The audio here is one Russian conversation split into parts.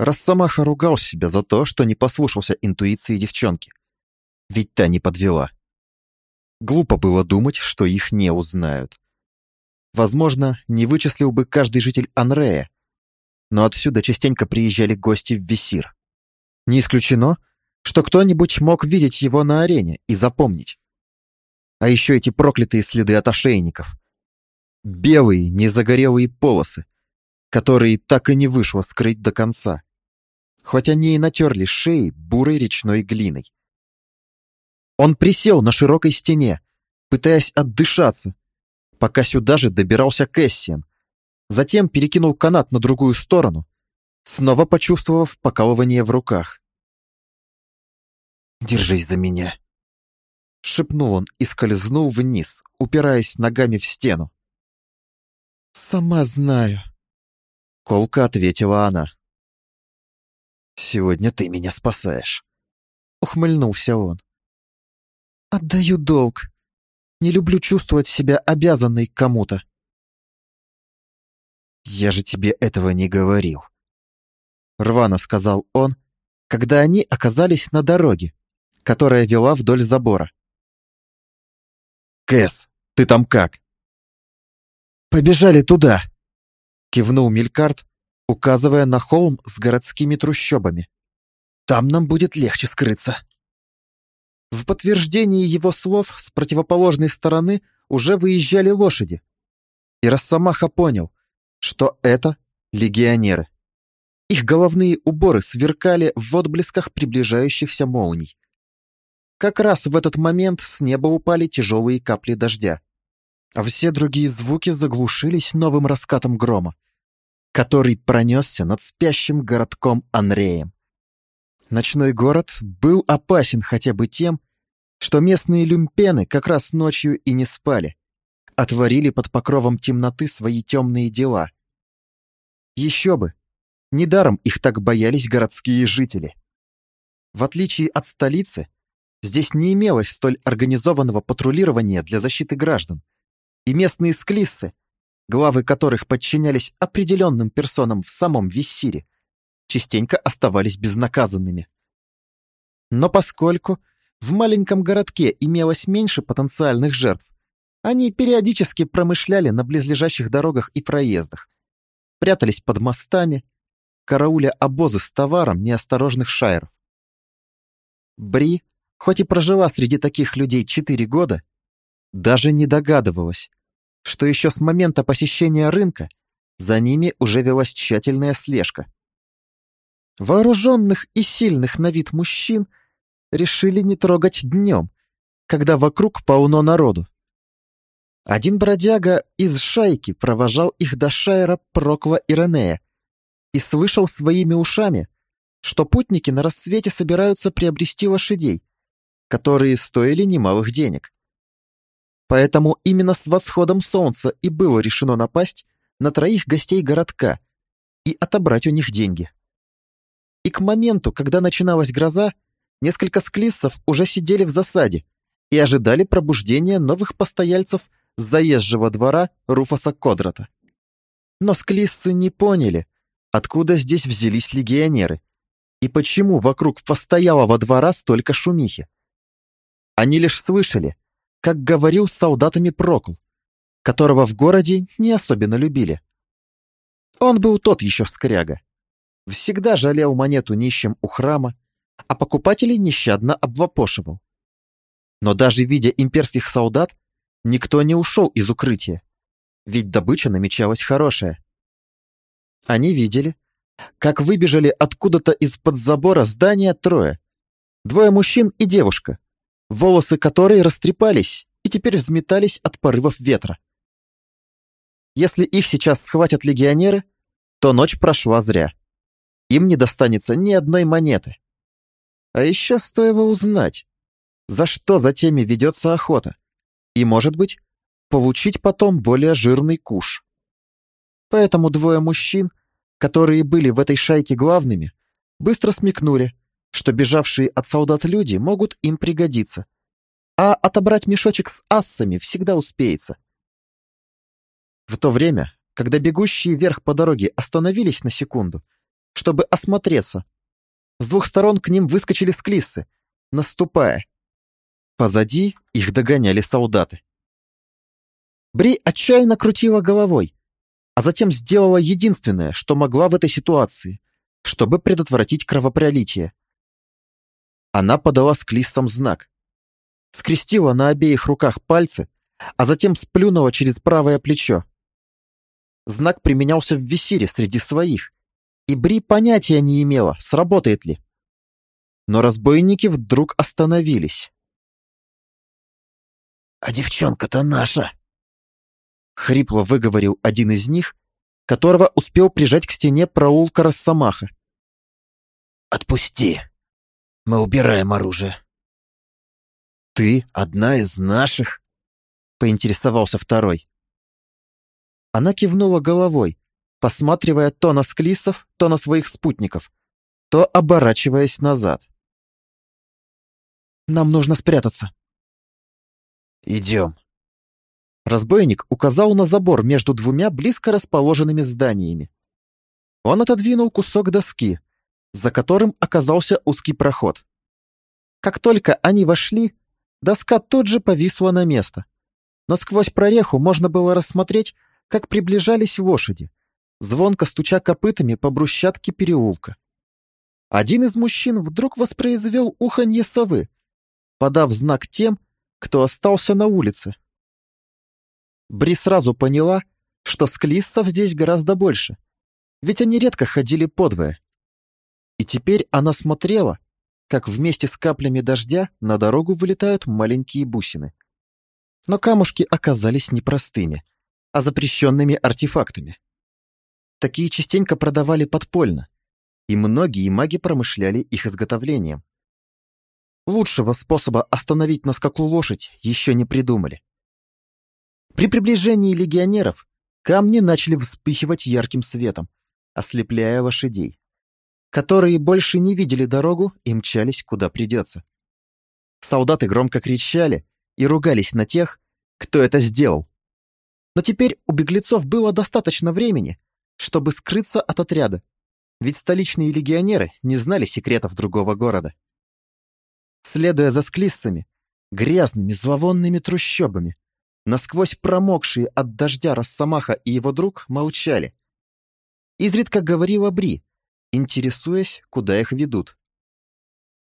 Росомаха ругал себя за то, что не послушался интуиции девчонки. Ведь та не подвела. Глупо было думать, что их не узнают. Возможно, не вычислил бы каждый житель Анрея, но отсюда частенько приезжали гости в Висир. Не исключено, что кто-нибудь мог видеть его на арене и запомнить. А еще эти проклятые следы от ошейников. Белые, незагорелые полосы, которые так и не вышло скрыть до конца. Хоть они и натерли шеи бурой речной глиной. Он присел на широкой стене, пытаясь отдышаться, пока сюда же добирался Кэссиан. Затем перекинул канат на другую сторону, снова почувствовав покалывание в руках. «Держись за меня!» Шепнул он и скользнул вниз, упираясь ногами в стену. «Сама знаю», — колко ответила она. «Сегодня ты меня спасаешь», — ухмыльнулся он. «Отдаю долг. Не люблю чувствовать себя обязанной кому-то». «Я же тебе этого не говорил», — рвано сказал он, когда они оказались на дороге, которая вела вдоль забора. «Кэс, ты там как?» «Побежали туда!» — кивнул Мелькарт, указывая на холм с городскими трущобами. «Там нам будет легче скрыться». В подтверждении его слов с противоположной стороны уже выезжали лошади. И Росомаха понял, что это легионеры. Их головные уборы сверкали в отблесках приближающихся молний. Как раз в этот момент с неба упали тяжелые капли дождя, а все другие звуки заглушились новым раскатом грома, который пронесся над спящим городком Анреем. Ночной город был опасен хотя бы тем, что местные люмпены как раз ночью и не спали, отворили под покровом темноты свои темные дела. Еще бы! Недаром их так боялись городские жители. В отличие от столицы, Здесь не имелось столь организованного патрулирования для защиты граждан, и местные склиссы, главы которых подчинялись определенным персонам в самом Виссире, частенько оставались безнаказанными. Но поскольку в маленьком городке имелось меньше потенциальных жертв, они периодически промышляли на близлежащих дорогах и проездах, прятались под мостами, карауля обозы с товаром неосторожных шайров. Бри хоть и прожила среди таких людей четыре года, даже не догадывалась, что еще с момента посещения рынка за ними уже велась тщательная слежка. Вооруженных и сильных на вид мужчин решили не трогать днем, когда вокруг полно народу. Один бродяга из шайки провожал их до Шайра Прокла Иренея и слышал своими ушами, что путники на рассвете собираются приобрести лошадей, которые стоили немалых денег. Поэтому именно с восходом солнца и было решено напасть на троих гостей городка и отобрать у них деньги. И к моменту, когда начиналась гроза, несколько склиссов уже сидели в засаде и ожидали пробуждения новых постояльцев с заезжего двора Руфаса Кодрата. Но склиссы не поняли, откуда здесь взялись легионеры и почему вокруг постоялого двора столько шумихи. Они лишь слышали, как говорил с солдатами Прокл, которого в городе не особенно любили. Он был тот еще скряга. Всегда жалел монету нищим у храма, а покупателей нещадно обвопошивал. Но даже видя имперских солдат, никто не ушел из укрытия, ведь добыча намечалась хорошая. Они видели, как выбежали откуда-то из-под забора здания трое, двое мужчин и девушка, волосы которой растрепались и теперь взметались от порывов ветра. Если их сейчас схватят легионеры, то ночь прошла зря. Им не достанется ни одной монеты. А еще стоило узнать, за что за теми ведется охота, и, может быть, получить потом более жирный куш. Поэтому двое мужчин, которые были в этой шайке главными, быстро смекнули, что бежавшие от солдат люди могут им пригодиться. А отобрать мешочек с ассами всегда успеется. В то время, когда бегущие вверх по дороге остановились на секунду, чтобы осмотреться. С двух сторон к ним выскочили склиссы, наступая. Позади их догоняли солдаты. Бри отчаянно крутила головой, а затем сделала единственное, что могла в этой ситуации, чтобы предотвратить кровопролитие. Она подала склиссам знак. Скрестила на обеих руках пальцы, а затем сплюнула через правое плечо. Знак применялся в Висире среди своих, и Бри понятия не имела, сработает ли. Но разбойники вдруг остановились. «А девчонка-то наша!» Хрипло выговорил один из них, которого успел прижать к стене проулка Росомаха. «Отпусти! Мы убираем оружие!» «Ты одна из наших?» — поинтересовался второй. Она кивнула головой, посматривая то на склисов, то на своих спутников, то оборачиваясь назад. «Нам нужно спрятаться». «Идем». Разбойник указал на забор между двумя близко расположенными зданиями. Он отодвинул кусок доски, за которым оказался узкий проход. Как только они вошли, доска тут же повисла на место, но сквозь прореху можно было рассмотреть, как приближались лошади, звонко стуча копытами по брусчатке переулка. Один из мужчин вдруг воспроизвел уханье совы, подав знак тем, кто остался на улице. Бри сразу поняла, что склиссов здесь гораздо больше, ведь они редко ходили подвое. И теперь она смотрела, как вместе с каплями дождя на дорогу вылетают маленькие бусины. Но камушки оказались непростыми, а запрещенными артефактами. Такие частенько продавали подпольно, и многие маги промышляли их изготовлением. Лучшего способа остановить на скаку лошадь еще не придумали. При приближении легионеров камни начали вспыхивать ярким светом, ослепляя лошадей, которые больше не видели дорогу и мчались куда придется. Солдаты громко кричали и ругались на тех, кто это сделал. Но теперь у беглецов было достаточно времени, чтобы скрыться от отряда, ведь столичные легионеры не знали секретов другого города. Следуя за склиссами, грязными зловонными трущобами, насквозь промокшие от дождя Росомаха и его друг молчали. Изредка говорила Бри, интересуясь, куда их ведут.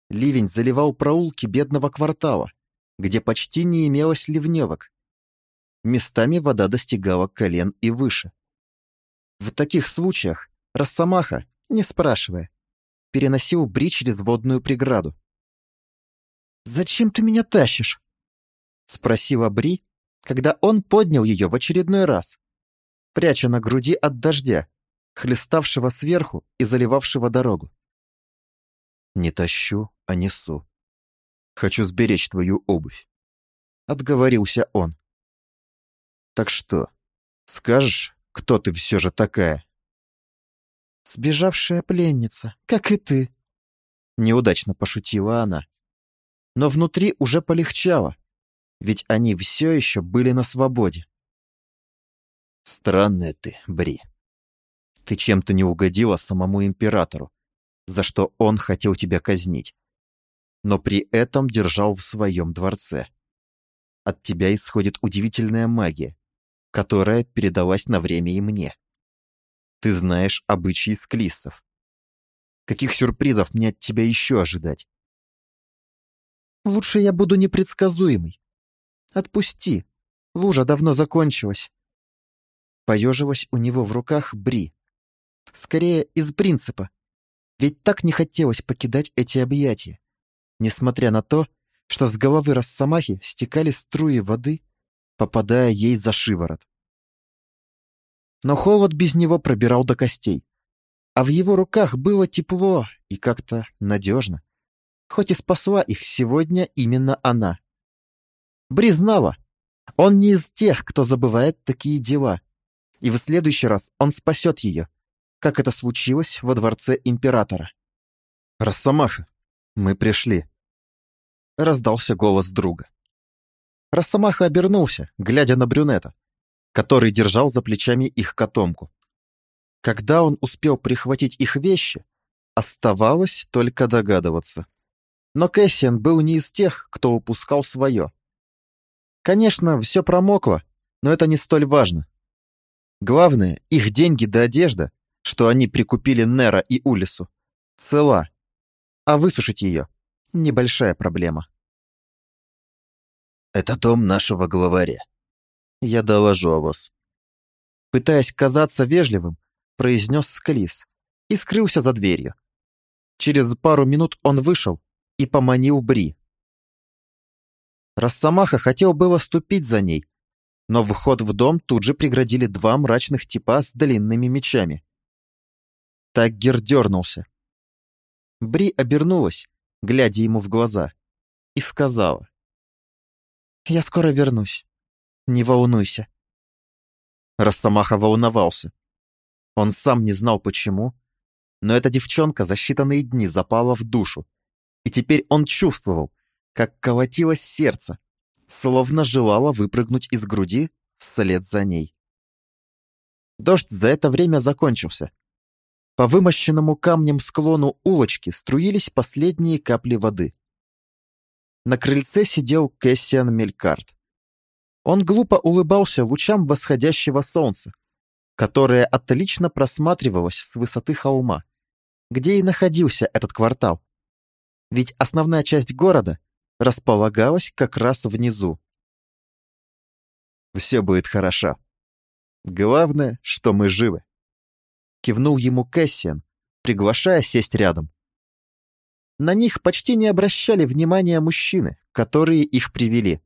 Ливень заливал проулки бедного квартала, где почти не имелось ливневок. Местами вода достигала колен и выше. В таких случаях Росомаха, не спрашивая, переносил Бри через водную преграду. «Зачем ты меня тащишь?» — спросила Бри, когда он поднял ее в очередной раз, пряча на груди от дождя, хлеставшего сверху и заливавшего дорогу. «Не тащу, а несу. Хочу сберечь твою обувь», — отговорился он. «Так что, скажешь, кто ты все же такая?» «Сбежавшая пленница, как и ты», — неудачно пошутила она но внутри уже полегчало, ведь они все еще были на свободе. Странная ты, Бри. Ты чем-то не угодила самому императору, за что он хотел тебя казнить, но при этом держал в своем дворце. От тебя исходит удивительная магия, которая передалась на время и мне. Ты знаешь обычаи склиссов. Каких сюрпризов мне от тебя еще ожидать? Лучше я буду непредсказуемый. Отпусти. Лужа давно закончилась. Поежилась у него в руках Бри. Скорее, из принципа. Ведь так не хотелось покидать эти объятия. Несмотря на то, что с головы Росомахи стекали струи воды, попадая ей за шиворот. Но холод без него пробирал до костей. А в его руках было тепло и как-то надежно хоть и спасла их сегодня именно она. Бри знала, он не из тех, кто забывает такие дела, и в следующий раз он спасет ее, как это случилось во дворце императора. «Росомаха, мы пришли», — раздался голос друга. Росомаха обернулся, глядя на брюнета, который держал за плечами их котомку. Когда он успел прихватить их вещи, оставалось только догадываться. Но Кэссиан был не из тех, кто упускал свое. Конечно, все промокло, но это не столь важно. Главное, их деньги да одежда, что они прикупили Нера и Улису, цела, а высушить ее — небольшая проблема. Это дом нашего главаря. Я доложу о вас. Пытаясь казаться вежливым, произнес Склис и скрылся за дверью. Через пару минут он вышел и поманил Бри. Росомаха хотел было ступить за ней, но вход в дом тут же преградили два мрачных типа с длинными мечами. Таггер дернулся. Бри обернулась, глядя ему в глаза, и сказала. «Я скоро вернусь. Не волнуйся». Росомаха волновался. Он сам не знал почему, но эта девчонка за считанные дни запала в душу, и теперь он чувствовал, как колотилось сердце, словно желала выпрыгнуть из груди вслед за ней. Дождь за это время закончился. По вымощенному камнем склону улочки струились последние капли воды. На крыльце сидел Кэссиан Мелькарт. Он глупо улыбался лучам восходящего солнца, которое отлично просматривалось с высоты холма, где и находился этот квартал. Ведь основная часть города располагалась как раз внизу. «Все будет хорошо. Главное, что мы живы», — кивнул ему Кэссиан, приглашая сесть рядом. На них почти не обращали внимания мужчины, которые их привели.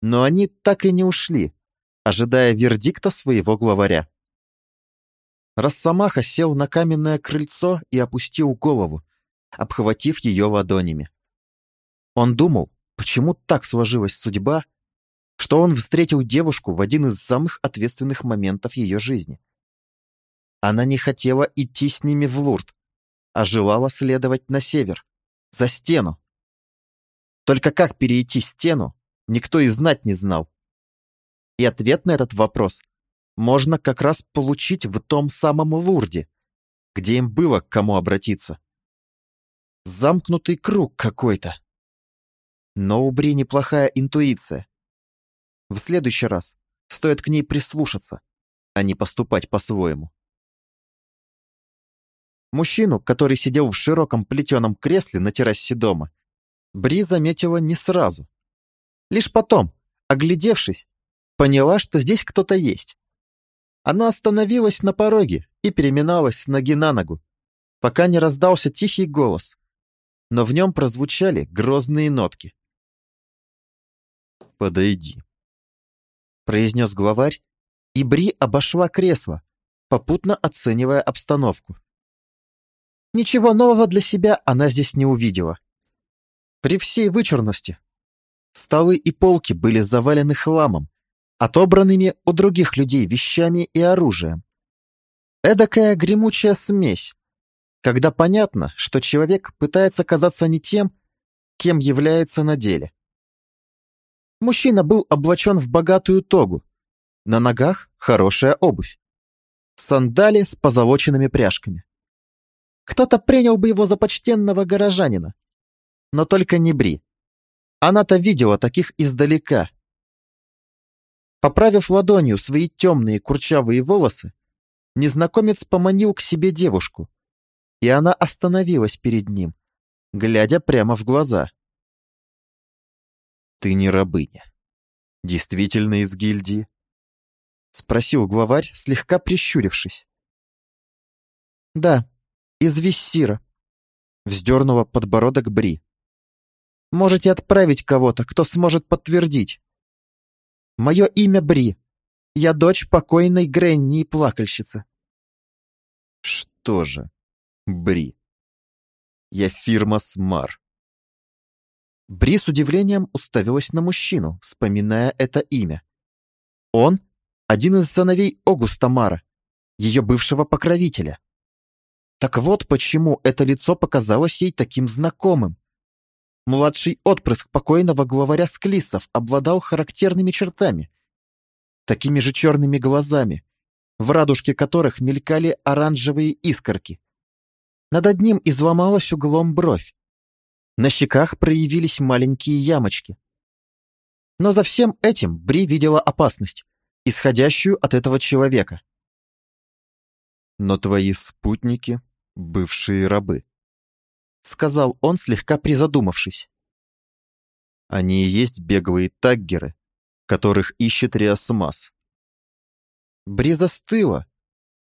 Но они так и не ушли, ожидая вердикта своего главаря. Росомаха сел на каменное крыльцо и опустил голову, обхватив ее ладонями. Он думал, почему так сложилась судьба, что он встретил девушку в один из самых ответственных моментов ее жизни. Она не хотела идти с ними в Лурд, а желала следовать на север, за стену. Только как перейти стену, никто и знать не знал. И ответ на этот вопрос можно как раз получить в том самом Лурде, где им было к кому обратиться. Замкнутый круг какой-то. Но у Бри неплохая интуиция. В следующий раз стоит к ней прислушаться, а не поступать по-своему. Мужчину, который сидел в широком плетеном кресле на террасе дома, Бри заметила не сразу. Лишь потом, оглядевшись, поняла, что здесь кто-то есть. Она остановилась на пороге и переминалась с ноги на ногу, пока не раздался тихий голос, но в нем прозвучали грозные нотки подойди», — произнес главарь, и Бри обошла кресло, попутно оценивая обстановку. Ничего нового для себя она здесь не увидела. При всей вычурности. Столы и полки были завалены хламом, отобранными у других людей вещами и оружием. Эдакая гремучая смесь, когда понятно, что человек пытается казаться не тем, кем является на деле. Мужчина был облачен в богатую тогу. На ногах хорошая обувь. Сандали с позолоченными пряжками. Кто-то принял бы его за почтенного горожанина. Но только не Бри. Она-то видела таких издалека. Поправив ладонью свои темные курчавые волосы, незнакомец поманил к себе девушку, и она остановилась перед ним, глядя прямо в глаза. «Ты не рабыня. Действительно из гильдии?» Спросил главарь, слегка прищурившись. «Да, из Виссира», — вздернула подбородок Бри. «Можете отправить кого-то, кто сможет подтвердить. Мое имя Бри. Я дочь покойной Гренни и плакальщицы». «Что же, Бри? Я фирма Смар. Бри с удивлением уставилась на мужчину, вспоминая это имя. Он — один из сыновей Огуста Мара, ее бывшего покровителя. Так вот почему это лицо показалось ей таким знакомым. Младший отпрыск покойного главаря Склисов обладал характерными чертами, такими же черными глазами в радужке которых мелькали оранжевые искорки. Над одним изломалась углом бровь. На щеках проявились маленькие ямочки. Но за всем этим Бри видела опасность, исходящую от этого человека. «Но твои спутники — бывшие рабы», — сказал он, слегка призадумавшись. «Они и есть беглые таггеры, которых ищет Риасмас». Бри застыла,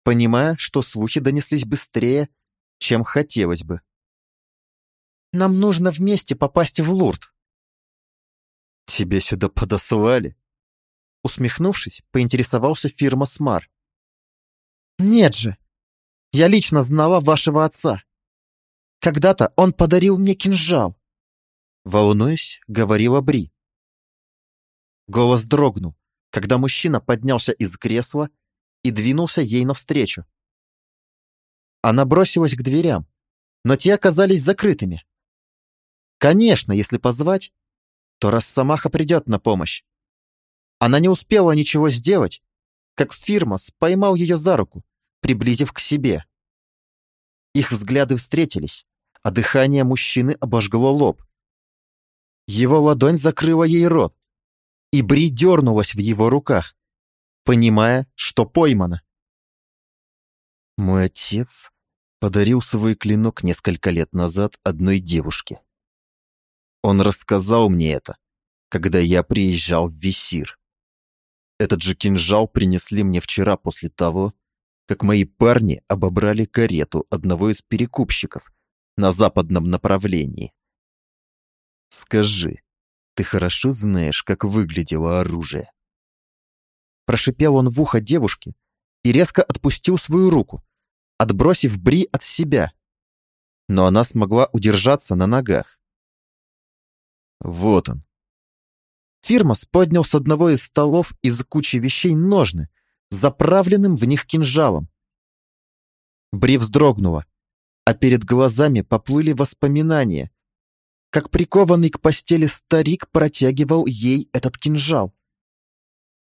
понимая, что слухи донеслись быстрее, чем хотелось бы. «Нам нужно вместе попасть в Лурд», «Тебе сюда подослали?» Усмехнувшись, поинтересовался фирма Смар. «Нет же! Я лично знала вашего отца. Когда-то он подарил мне кинжал». Волнуясь, говорила Бри. Голос дрогнул, когда мужчина поднялся из кресла и двинулся ей навстречу. Она бросилась к дверям, но те оказались закрытыми. Конечно, если позвать, то Росомаха придет на помощь. Она не успела ничего сделать, как Фирмас поймал ее за руку, приблизив к себе. Их взгляды встретились, а дыхание мужчины обожгло лоб. Его ладонь закрыла ей рот, и Бри дернулась в его руках, понимая, что поймана. Мой отец подарил свой клинок несколько лет назад одной девушке. Он рассказал мне это, когда я приезжал в Висир. Этот же кинжал принесли мне вчера после того, как мои парни обобрали карету одного из перекупщиков на западном направлении. Скажи, ты хорошо знаешь, как выглядело оружие? Прошипел он в ухо девушке и резко отпустил свою руку, отбросив Бри от себя. Но она смогла удержаться на ногах. Вот он. Фирмас поднял с одного из столов из кучи вещей ножны, заправленным в них кинжалом. Бри вздрогнула, а перед глазами поплыли воспоминания, как прикованный к постели старик протягивал ей этот кинжал.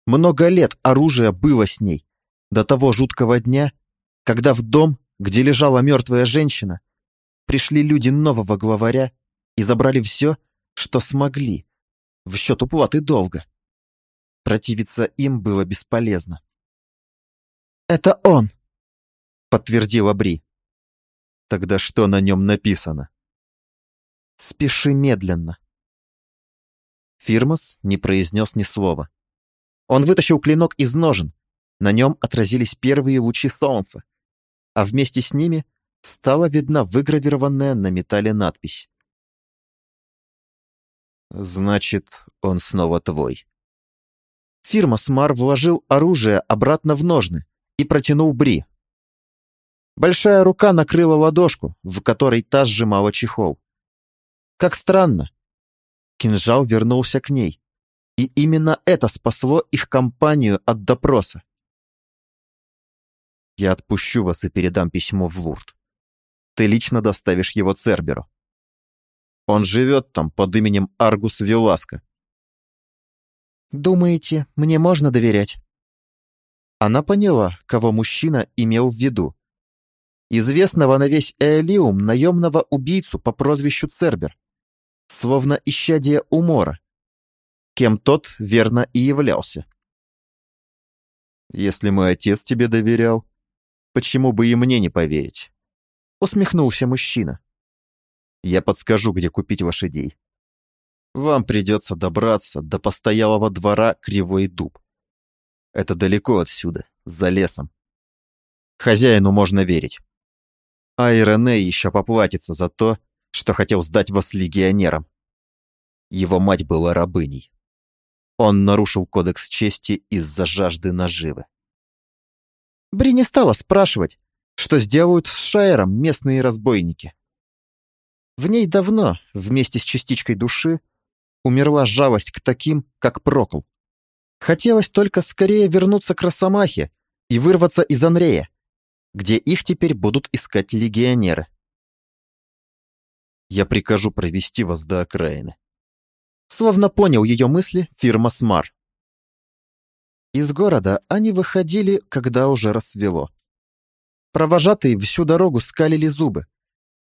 Много лет оружие было с ней, до того жуткого дня, когда в дом, где лежала мертвая женщина, пришли люди нового главаря и забрали все, что смогли, в счет уплаты долга. Противиться им было бесполезно. «Это он!» — подтвердила Бри. «Тогда что на нем написано?» «Спеши медленно». Фирмас не произнес ни слова. Он вытащил клинок из ножен. На нем отразились первые лучи солнца, а вместе с ними стала видна выгравированная на металле надпись. Значит, он снова твой. Фирма Смар вложил оружие обратно в ножны и протянул Бри. Большая рука накрыла ладошку, в которой та сжимала чехол. Как странно. Кинжал вернулся к ней, и именно это спасло их компанию от допроса. Я отпущу вас и передам письмо в Лурд. Ты лично доставишь его Церберу. Он живет там под именем Аргус Виласка. «Думаете, мне можно доверять?» Она поняла, кого мужчина имел в виду. Известного на весь Эолиум наемного убийцу по прозвищу Цербер, словно исчадие умора, кем тот верно и являлся. «Если мой отец тебе доверял, почему бы и мне не поверить?» Усмехнулся мужчина. Я подскажу, где купить лошадей. Вам придется добраться до постоялого двора Кривой Дуб. Это далеко отсюда, за лесом. Хозяину можно верить. А Ирене еще поплатится за то, что хотел сдать вас легионерам. Его мать была рабыней. Он нарушил кодекс чести из-за жажды наживы. Бри не стала спрашивать, что сделают с Шаером местные разбойники. В ней давно, вместе с частичкой души, умерла жалость к таким, как Прокл. Хотелось только скорее вернуться к Росомахе и вырваться из Анрея, где их теперь будут искать легионеры. Я прикажу провести вас до окраины. Словно понял ее мысли фирма Смар. Из города они выходили, когда уже рассвело. Провожатые всю дорогу скалили зубы,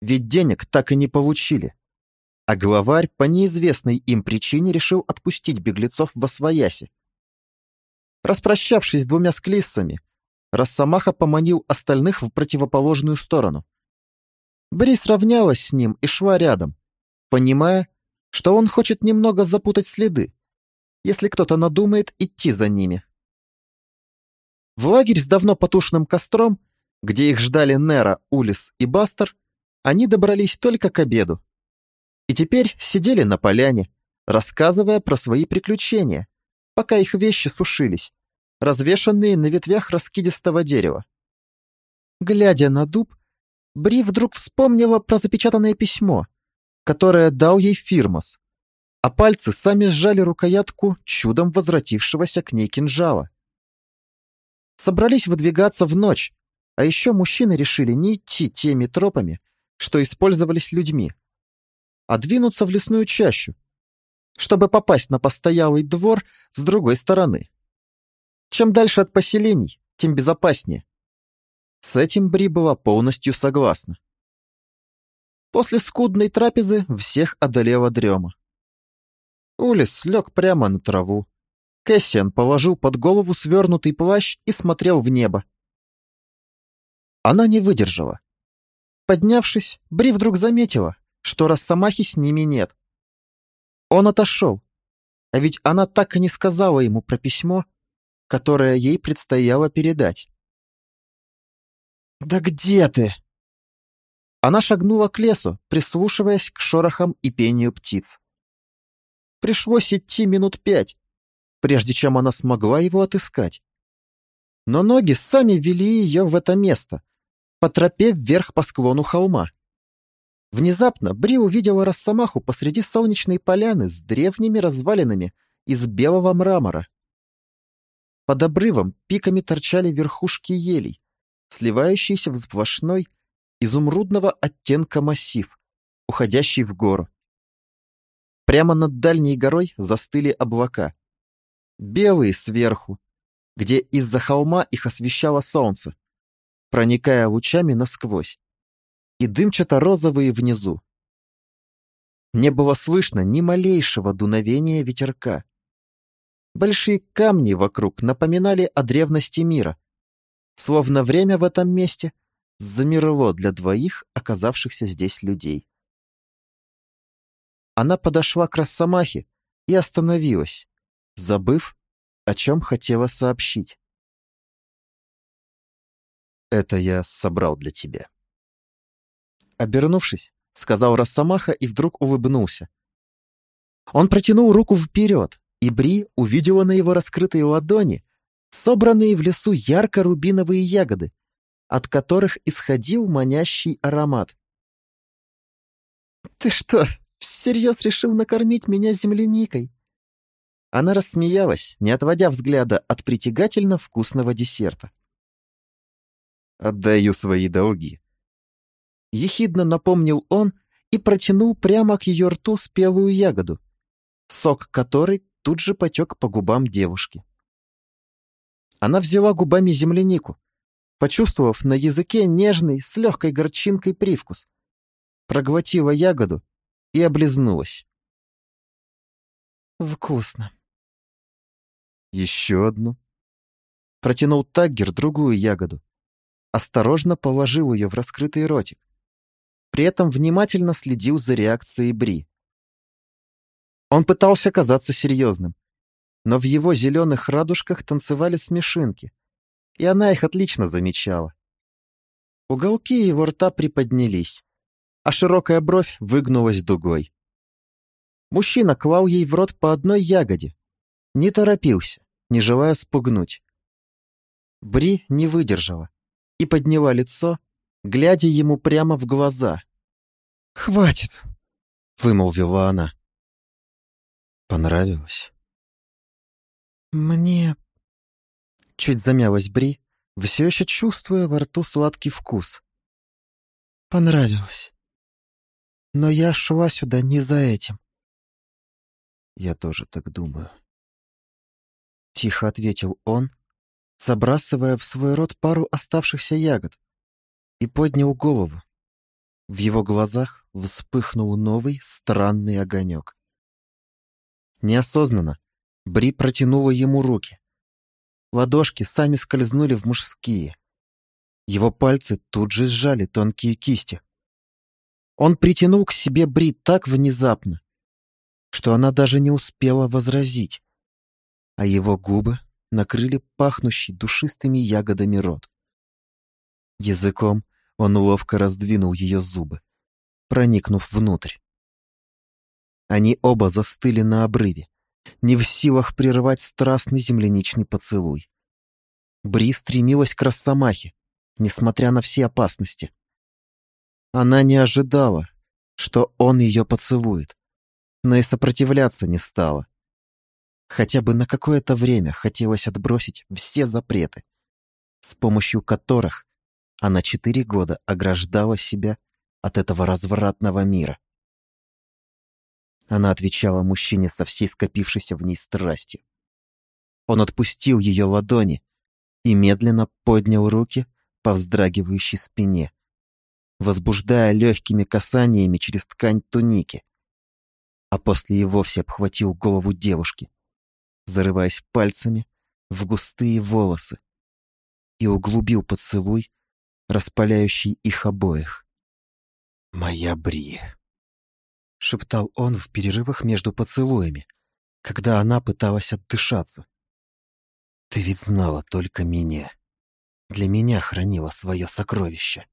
ведь денег так и не получили. А главарь по неизвестной им причине решил отпустить беглецов во свояси. Распрощавшись с двумя склиссами, Росомаха поманил остальных в противоположную сторону. Бри сравнялась с ним и шла рядом, понимая, что он хочет немного запутать следы, если кто-то надумает идти за ними. В лагерь с давно потушенным костром, где их ждали Нера, Улис и Бастер, они добрались только к обеду. И теперь сидели на поляне, рассказывая про свои приключения, пока их вещи сушились, развешанные на ветвях раскидистого дерева. Глядя на дуб, Бри вдруг вспомнила про запечатанное письмо, которое дал ей Фирмос, а пальцы сами сжали рукоятку чудом возвратившегося к ней кинжала. Собрались выдвигаться в ночь, а еще мужчины решили не идти теми тропами, что использовались людьми, а двинуться в лесную чащу, чтобы попасть на постоялый двор с другой стороны. Чем дальше от поселений, тем безопаснее. С этим Бри была полностью согласна. После скудной трапезы всех одолела дрема. Улис лег прямо на траву. Кэссиан положил под голову свернутый плащ и смотрел в небо. Она не выдержала. Поднявшись, Бри вдруг заметила, что Росомахи с ними нет. Он отошел, а ведь она так и не сказала ему про письмо, которое ей предстояло передать. «Да где ты?» Она шагнула к лесу, прислушиваясь к шорохам и пению птиц. Пришлось идти минут пять, прежде чем она смогла его отыскать. Но ноги сами вели ее в это место, по тропе вверх по склону холма. Внезапно Бри увидела росомаху посреди солнечной поляны с древними развалинами из белого мрамора. Под обрывом пиками торчали верхушки елей, сливающиеся в сплошной изумрудного оттенка массив, уходящий в гору. Прямо над дальней горой застыли облака. Белые сверху, где из-за холма их освещало солнце, проникая лучами насквозь, и дымчато-розовые внизу. Не было слышно ни малейшего дуновения ветерка. Большие камни вокруг напоминали о древности мира, словно время в этом месте замерло для двоих оказавшихся здесь людей. Она подошла к Росомахе и остановилась, забыв, о чем хотела сообщить. «Это я собрал для тебя». Обернувшись, сказал Росомаха и вдруг улыбнулся. Он протянул руку вперед, и Бри увидела на его раскрытой ладони собранные в лесу ярко-рубиновые ягоды, от которых исходил манящий аромат. «Ты что, всерьез решил накормить меня земляникой?» Она рассмеялась, не отводя взгляда от притягательно вкусного десерта. «Отдаю свои долги», — ехидно напомнил он и протянул прямо к ее рту спелую ягоду, сок которой тут же потек по губам девушки. Она взяла губами землянику, почувствовав на языке нежный, с легкой горчинкой привкус. Проглотила ягоду и облизнулась. «Вкусно». «Еще одну?» Протянул Таггер другую ягоду. Осторожно положил ее в раскрытый ротик. При этом внимательно следил за реакцией Бри. Он пытался казаться серьезным, но в его зеленых радужках танцевали смешинки, и она их отлично замечала. Уголки его рта приподнялись, а широкая бровь выгнулась дугой. Мужчина клал ей в рот по одной ягоде, не торопился, не желая спугнуть. Бри не выдержала и подняла лицо, глядя ему прямо в глаза. «Хватит!» — вымолвила она. «Понравилось?» «Мне...» Чуть замялась Бри, все еще чувствуя во рту сладкий вкус. «Понравилось. Но я шла сюда не за этим». «Я тоже так думаю». Тихо ответил он, забрасывая в свой рот пару оставшихся ягод, и поднял голову. В его глазах вспыхнул новый странный огонек. Неосознанно Бри протянула ему руки. Ладошки сами скользнули в мужские. Его пальцы тут же сжали тонкие кисти. Он притянул к себе Бри так внезапно, что она даже не успела возразить, а его губы накрыли пахнущий душистыми ягодами рот. Языком он ловко раздвинул ее зубы, проникнув внутрь. Они оба застыли на обрыве, не в силах прервать страстный земляничный поцелуй. Бри стремилась к Росомахе, несмотря на все опасности. Она не ожидала, что он ее поцелует, но и сопротивляться не стала. Хотя бы на какое-то время хотелось отбросить все запреты, с помощью которых она четыре года ограждала себя от этого развратного мира. Она отвечала мужчине со всей скопившейся в ней страстью. Он отпустил ее ладони и медленно поднял руки по вздрагивающей спине, возбуждая легкими касаниями через ткань туники, а после и вовсе обхватил голову девушки, зарываясь пальцами в густые волосы и углубил поцелуй, распаляющий их обоих. «Моя Бри», — шептал он в перерывах между поцелуями, когда она пыталась отдышаться. «Ты ведь знала только меня. Для меня хранила свое сокровище».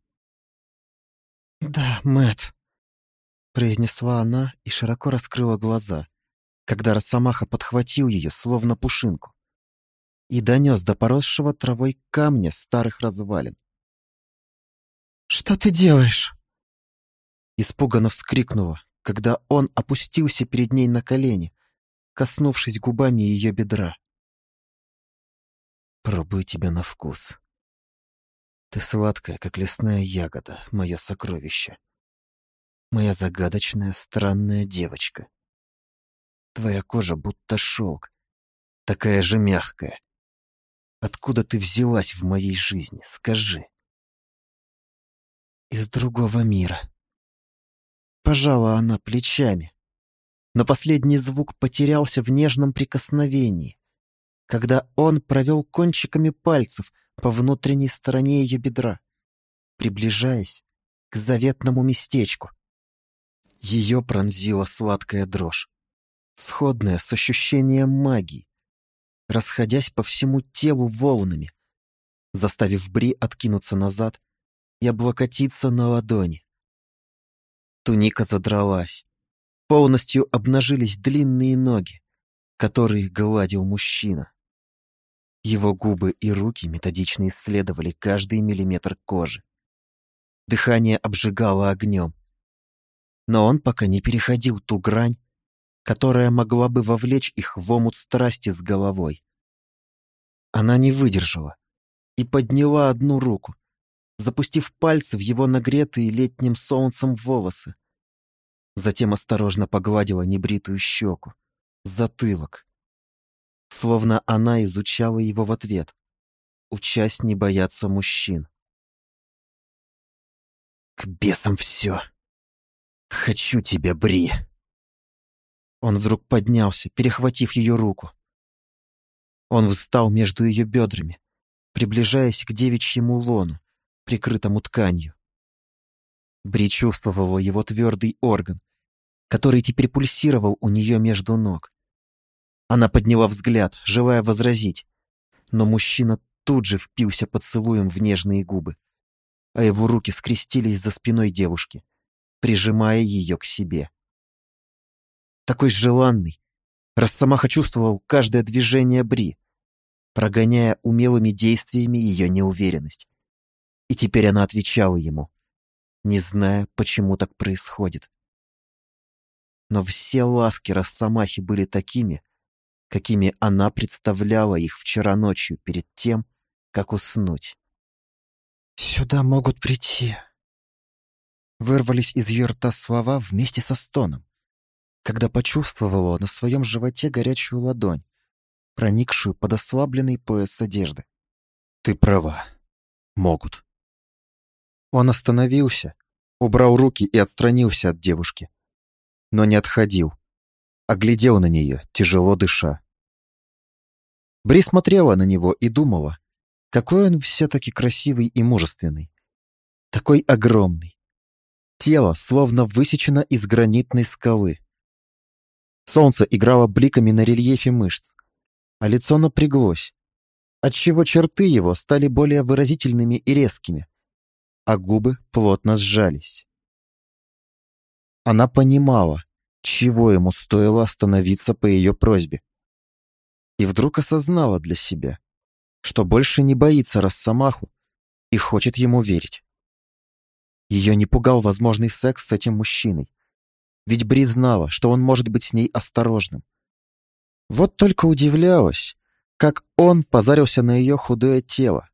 «Да, Мэт, произнесла она и широко раскрыла глаза, когда Росомаха подхватил ее, словно пушинку, и донес до поросшего травой камня старых развалин. «Что ты делаешь?» Испуганно вскрикнула, когда он опустился перед ней на колени, коснувшись губами ее бедра. «Пробуй тебя на вкус. Ты сладкая, как лесная ягода, мое сокровище. Моя загадочная, странная девочка. Твоя кожа будто шелк, такая же мягкая. Откуда ты взялась в моей жизни, скажи?» Из другого мира. Пожала она плечами, но последний звук потерялся в нежном прикосновении, когда он провел кончиками пальцев по внутренней стороне ее бедра, приближаясь к заветному местечку. Ее пронзила сладкая дрожь, сходная с ощущением магии, расходясь по всему телу волнами, заставив Бри откинуться назад и облокотиться на ладони. Туника задралась. Полностью обнажились длинные ноги, которые гладил мужчина. Его губы и руки методично исследовали каждый миллиметр кожи. Дыхание обжигало огнем. Но он пока не переходил ту грань, которая могла бы вовлечь их в омут страсти с головой. Она не выдержала и подняла одну руку, запустив пальцы в его нагретые летним солнцем волосы. Затем осторожно погладила небритую щеку, затылок. Словно она изучала его в ответ, учась не бояться мужчин. «К бесам все! Хочу тебя, Бри!» Он вдруг поднялся, перехватив ее руку. Он встал между ее бедрами, приближаясь к девичьему лону, прикрытому тканью. Бри чувствовала его твердый орган, который теперь пульсировал у нее между ног. Она подняла взгляд, желая возразить, но мужчина тут же впился поцелуем в нежные губы, а его руки скрестились за спиной девушки, прижимая ее к себе. Такой желанный, Росомаха чувствовал каждое движение Бри, прогоняя умелыми действиями ее неуверенность. И теперь она отвечала ему, не зная, почему так происходит. Но все ласки Росомахи были такими, какими она представляла их вчера ночью перед тем, как уснуть. «Сюда могут прийти», вырвались из ее рта слова вместе со стоном, когда почувствовала на своем животе горячую ладонь, проникшую под ослабленный пояс одежды. Ты права. Могут. Он остановился, убрал руки и отстранился от девушки. Но не отходил. Оглядел на нее, тяжело дыша. Бри смотрела на него и думала, какой он все-таки красивый и мужественный. Такой огромный. Тело словно высечено из гранитной скалы. Солнце играло бликами на рельефе мышц, а лицо напряглось, отчего черты его стали более выразительными и резкими, а губы плотно сжались. Она понимала, чего ему стоило остановиться по ее просьбе. И вдруг осознала для себя, что больше не боится Росомаху и хочет ему верить. Ее не пугал возможный секс с этим мужчиной, ведь Бри знала, что он может быть с ней осторожным. Вот только удивлялась, как он позарился на ее худое тело.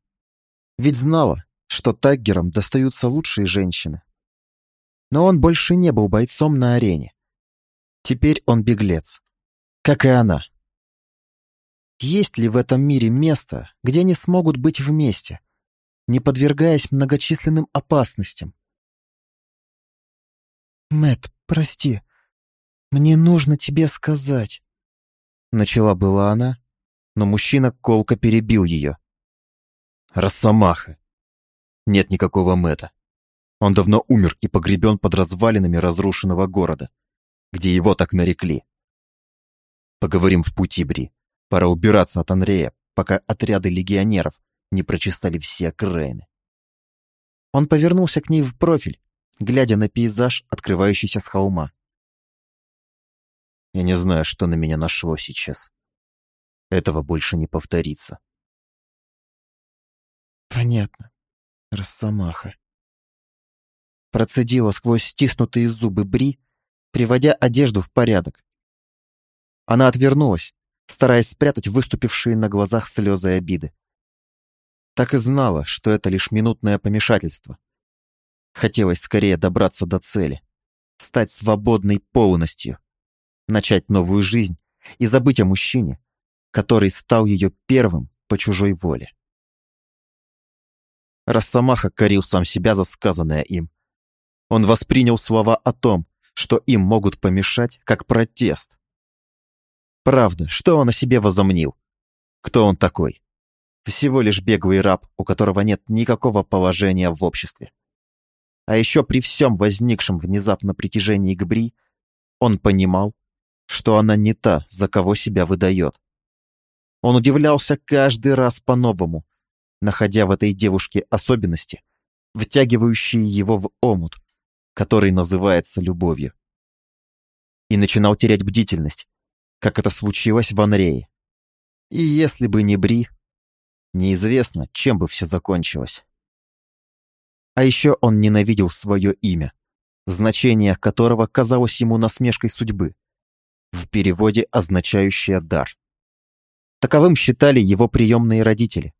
Ведь знала, что таггерам достаются лучшие женщины. Но он больше не был бойцом на арене. Теперь он беглец, как и она. Есть ли в этом мире место, где они смогут быть вместе, не подвергаясь многочисленным опасностям? Мэт, прости. Мне нужно тебе сказать. Начала была она, но мужчина колко перебил ее. Росомаха. Нет никакого Мэта. Он давно умер и погребен под развалинами разрушенного города, где его так нарекли. Поговорим в пути, Бри. Пора убираться от Андрея, пока отряды легионеров не прочесали все окраины. Он повернулся к ней в профиль, глядя на пейзаж, открывающийся с холма. Я не знаю, что на меня нашло сейчас. Этого больше не повторится. Понятно. Росомаха. Процедила сквозь стиснутые зубы Бри, приводя одежду в порядок. Она отвернулась, стараясь спрятать выступившие на глазах слезы обиды. Так и знала, что это лишь минутное помешательство. Хотелось скорее добраться до цели, стать свободной полностью, начать новую жизнь и забыть о мужчине, который стал ее первым по чужой воле. Росомаха корил сам себя за сказанное им. Он воспринял слова о том, что им могут помешать, как протест. Правда, что он о себе возомнил? Кто он такой? Всего лишь беглый раб, у которого нет никакого положения в обществе. А еще при всем возникшем внезапно притяжении к Бри, он понимал, что она не та, за кого себя выдает. Он удивлялся каждый раз по-новому, находя в этой девушке особенности, втягивающие его в омут, который называется любовью. И начинал терять бдительность, как это случилось в Анрее. И если бы не Бри, неизвестно, чем бы все закончилось. А еще он ненавидел свое имя, значение которого казалось ему насмешкой судьбы, в переводе означающее «дар». Таковым считали его приемные родители,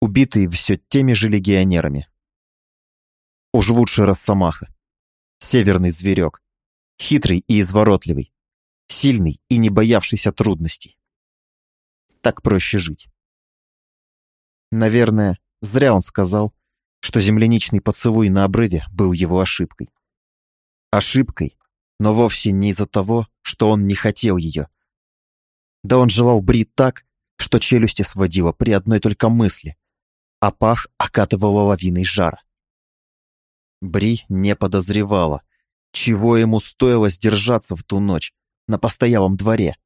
убитые все теми же легионерами. Уж лучше Росомаха, северный зверек, хитрый и изворотливый, сильный и не боявшийся трудностей. Так проще жить. Наверное, зря он сказал, что земляничный поцелуй на обрыве был его ошибкой. Ошибкой, но вовсе не из-за того, что он не хотел ее. Да он желал Бри так, что челюсти сводило при одной только мысли, а пах окатывало лавиной жара. Бри не подозревала, чего ему стоило сдержаться в ту ночь на постоялом дворе.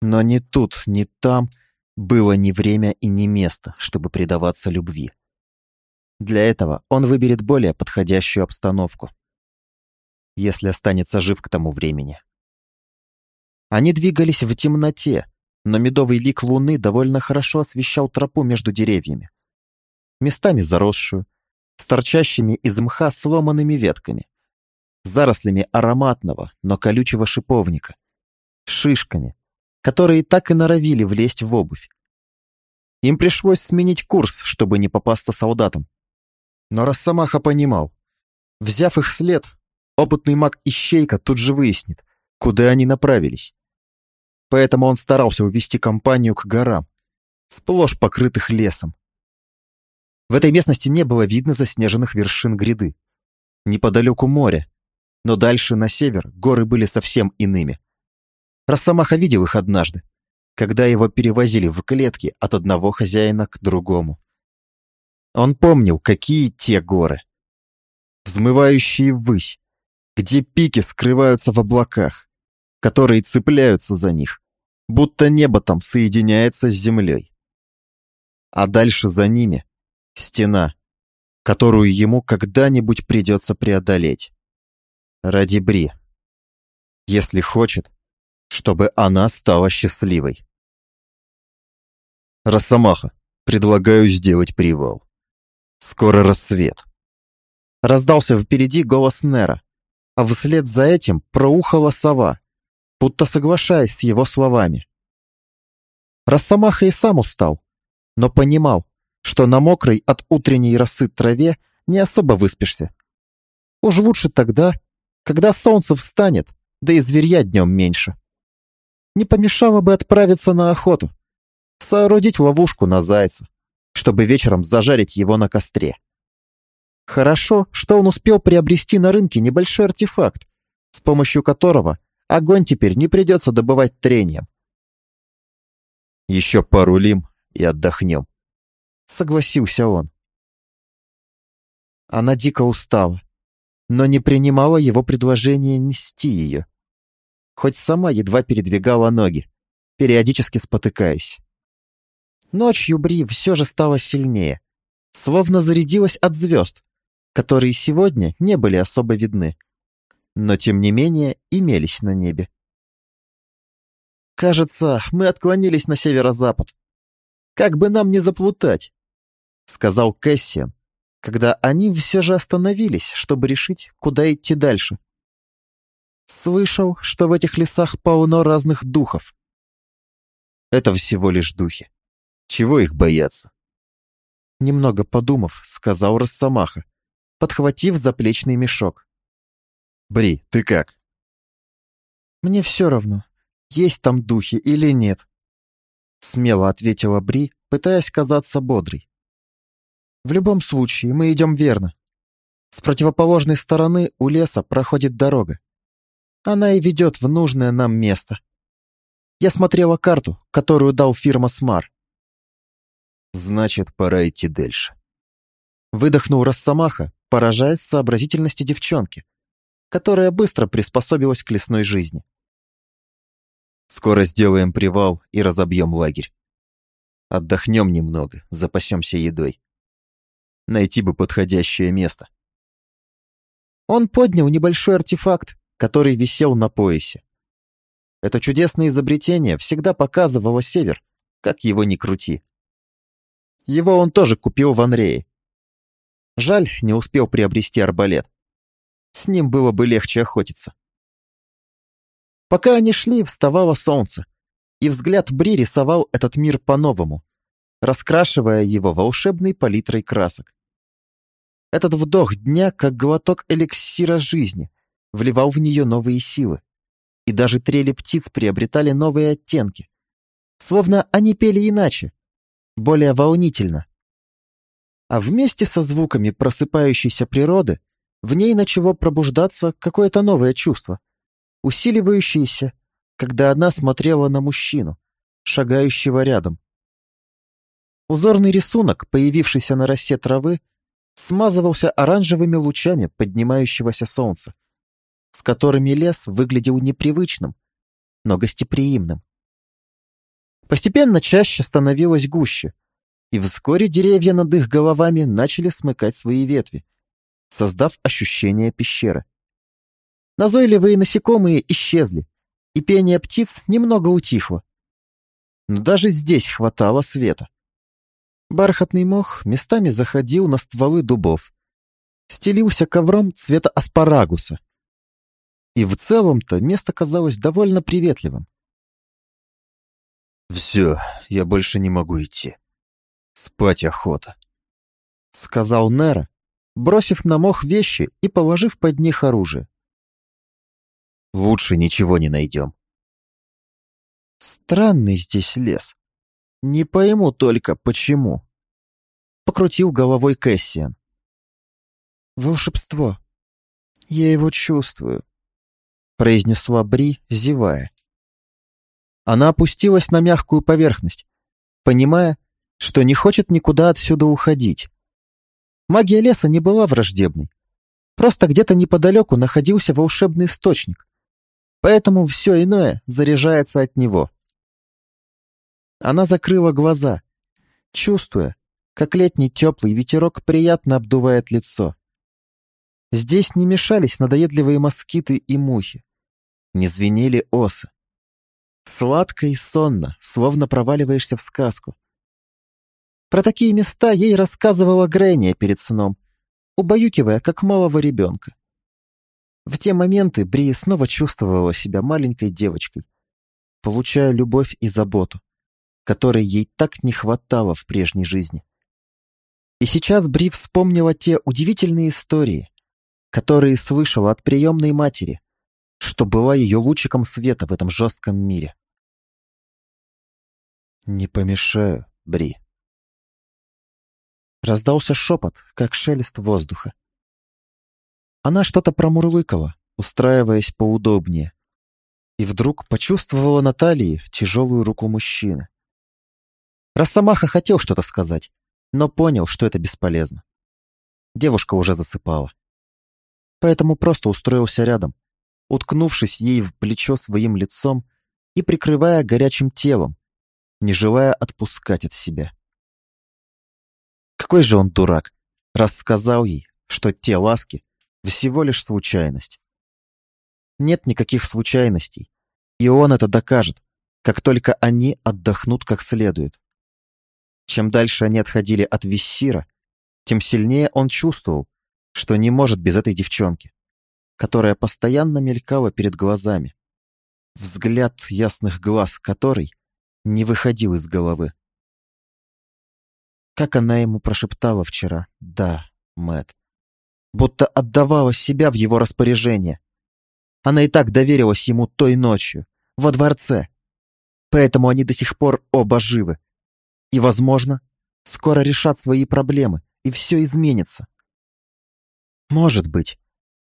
Но ни тут, ни там было ни время и ни место, чтобы предаваться любви. Для этого он выберет более подходящую обстановку. Если останется жив к тому времени. Они двигались в темноте, но медовый лик луны довольно хорошо освещал тропу между деревьями. Местами заросшую, с торчащими из мха сломанными ветками, зарослями ароматного, но колючего шиповника, шишками, которые так и норовили влезть в обувь. Им пришлось сменить курс, чтобы не попасться солдатам. Но Росомаха понимал. Взяв их след, опытный маг Ищейка тут же выяснит, куда они направились. поэтому он старался увести компанию к горам, сплошь покрытых лесом. В этой местности не было видно заснеженных вершин гряды. Неподалеку море, но дальше на север горы были совсем иными. Росомаха видел их однажды, когда его перевозили в клетки от одного хозяина к другому. Он помнил, какие те горы. Взмывающие ввысь, где пики скрываются в облаках, которые цепляются за них, будто небо там соединяется с землей. А дальше за ними стена, которую ему когда-нибудь придется преодолеть. Ради Бри. Если хочет, чтобы она стала счастливой. Росомаха, предлагаю сделать привал. Скоро рассвет. Раздался впереди голос Нера, а вслед за этим проухала сова, будто соглашаясь с его словами. Росомаха и сам устал, но понимал, что на мокрой от утренней росы траве не особо выспишься. Уж лучше тогда, когда солнце встанет, да и зверья днем меньше. Не помешало бы отправиться на охоту, соорудить ловушку на зайца, чтобы вечером зажарить его на костре. Хорошо, что он успел приобрести на рынке небольшой артефакт, с помощью которого огонь теперь не придется добывать трением. Еще пару лим и отдохнем. Согласился он. Она дико устала, но не принимала его предложение нести ее. Хоть сама едва передвигала ноги, периодически спотыкаясь. Ночью Бри все же стала сильнее, словно зарядилась от звезд, которые сегодня не были особо видны, но тем не менее имелись на небе. «Кажется, мы отклонились на северо-запад. Как бы нам не заплутать?» — сказал Кэссиан, когда они все же остановились, чтобы решить, куда идти дальше. «Слышал, что в этих лесах полно разных духов». «Это всего лишь духи. Чего их бояться? Немного подумав, сказал Росомаха, подхватив заплечный мешок. Бри, ты как? Мне все равно, есть там духи или нет. Смело ответила Бри, пытаясь казаться бодрой. В любом случае, мы идем верно. С противоположной стороны у леса проходит дорога. Она и ведет в нужное нам место. Я смотрела карту, которую дал фирма Смар. Значит, пора идти дальше. Выдохнул Росомаха, поражаясь сообразительности девчонки, которая быстро приспособилась к лесной жизни. Скоро сделаем привал и разобьем лагерь. Отдохнем немного, запасемся едой. Найти бы подходящее место. Он поднял небольшой артефакт, который висел на поясе. Это чудесное изобретение всегда показывало север, как его ни крути. Его он тоже купил в Анрее. Жаль, не успел приобрести арбалет. С ним было бы легче охотиться. Пока они шли, вставало солнце, и взгляд Бри рисовал этот мир по-новому, раскрашивая его волшебной палитрой красок. Этот вдох дня, как глоток эликсира жизни, вливал в нее новые силы, и даже трели птиц приобретали новые оттенки, словно они пели иначе, более волнительно. А вместе со звуками просыпающейся природы в ней начало пробуждаться какое-то новое чувство, усиливающееся, когда она смотрела на мужчину, шагающего рядом. Узорный рисунок, появившийся на росе травы, смазывался оранжевыми лучами поднимающегося солнца, с которыми лес выглядел непривычным, но гостеприимным. Постепенно чаще становилось гуще, и вскоре деревья над их головами начали смыкать свои ветви, создав ощущение пещеры. Назойливые насекомые исчезли, и пение птиц немного утихло. Но даже здесь хватало света. Бархатный мох местами заходил на стволы дубов, стелился ковром цвета аспарагуса. И в целом-то место казалось довольно приветливым. «Все, я больше не могу идти. Спать охота», — сказал Нера, бросив на мох вещи и положив под них оружие. «Лучше ничего не найдем». Странный здесь лес. Не пойму только, почему. Покрутил головой Кэссиан. Волшебство. Я его чувствую, произнесла Бри, зевая. Она опустилась на мягкую поверхность, понимая, что не хочет никуда отсюда уходить. Магия леса не была враждебной. Просто где-то неподалеку находился волшебный источник, поэтому все иное заряжается от него. Она закрыла глаза, чувствуя, как летний теплый ветерок приятно обдувает лицо. Здесь не мешались надоедливые москиты и мухи, не звенели осы. Сладко и сонно, словно проваливаешься в сказку. Про такие места ей рассказывала Грэния перед сном, убаюкивая, как малого ребенка. В те моменты Бри снова чувствовала себя маленькой девочкой, получая любовь и заботу, которой ей так не хватало в прежней жизни. И сейчас Бри вспомнила те удивительные истории, которые слышала от приемной матери, что была ее лучиком света в этом жестком мире. «Не помешаю, Бри». Раздался шепот, как шелест воздуха. Она что-то промурлыкала, устраиваясь поудобнее, и вдруг почувствовала на талии тяжелую руку мужчины. Росомаха хотел что-то сказать, но понял, что это бесполезно. Девушка уже засыпала. Поэтому просто устроился рядом, уткнувшись ей в плечо своим лицом и прикрывая горячим телом, не желая отпускать от себя. Какой же он дурак, рассказал ей, что те ласки всего лишь случайность. Нет никаких случайностей, и он это докажет, как только они отдохнут как следует. Чем дальше они отходили от Виссира, тем сильнее он чувствовал, что не может без этой девчонки, которая постоянно мелькала перед глазами, взгляд ясных глаз которой не выходил из головы. Как она ему прошептала вчера «Да, Мэт, будто отдавала себя в его распоряжение. Она и так доверилась ему той ночью, во дворце. Поэтому они до сих пор оба живы. И, возможно, скоро решат свои проблемы, и все изменится. Может быть,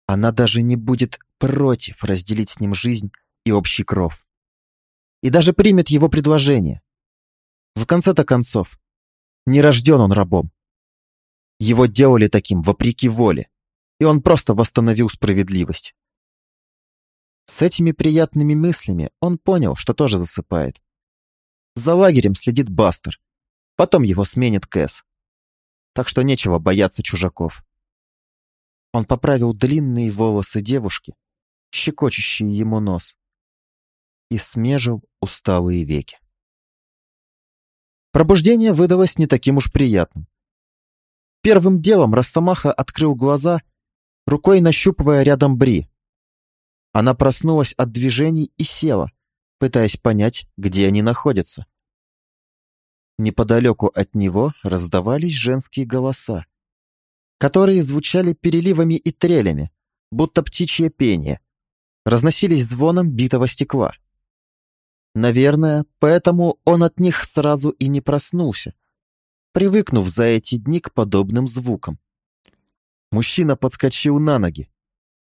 она даже не будет против разделить с ним жизнь и общий кров. И даже примет его предложение. В конце-то концов, не рожден он рабом. Его делали таким вопреки воле, и он просто восстановил справедливость. С этими приятными мыслями он понял, что тоже засыпает. За лагерем следит Бастер. Потом его сменит Кэс. Так что нечего бояться чужаков. Он поправил длинные волосы девушки, щекочущие ему нос, и смежил усталые веки. Пробуждение выдалось не таким уж приятным. Первым делом Росомаха открыл глаза, рукой нащупывая рядом Бри. Она проснулась от движений и села, пытаясь понять, где они находятся. Неподалеку от него раздавались женские голоса которые звучали переливами и трелями, будто птичье пение, разносились звоном битого стекла. Наверное, поэтому он от них сразу и не проснулся, привыкнув за эти дни к подобным звукам. Мужчина подскочил на ноги,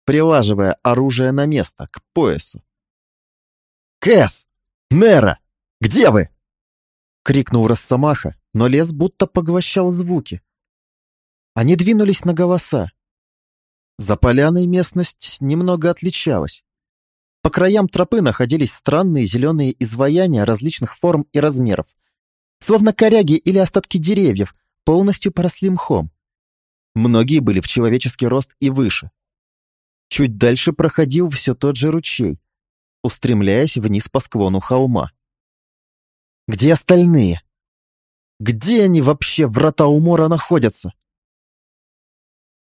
прилаживая оружие на место, к поясу. «Кэс! Нера! Где вы?» — крикнул Росомаха, но лес будто поглощал звуки, они двинулись на голоса. За поляной местность немного отличалась. По краям тропы находились странные зеленые изваяния различных форм и размеров, словно коряги или остатки деревьев, полностью поросли мхом. Многие были в человеческий рост и выше. Чуть дальше проходил все тот же ручей, устремляясь вниз по склону холма. Где остальные? Где они вообще, врата умора, находятся?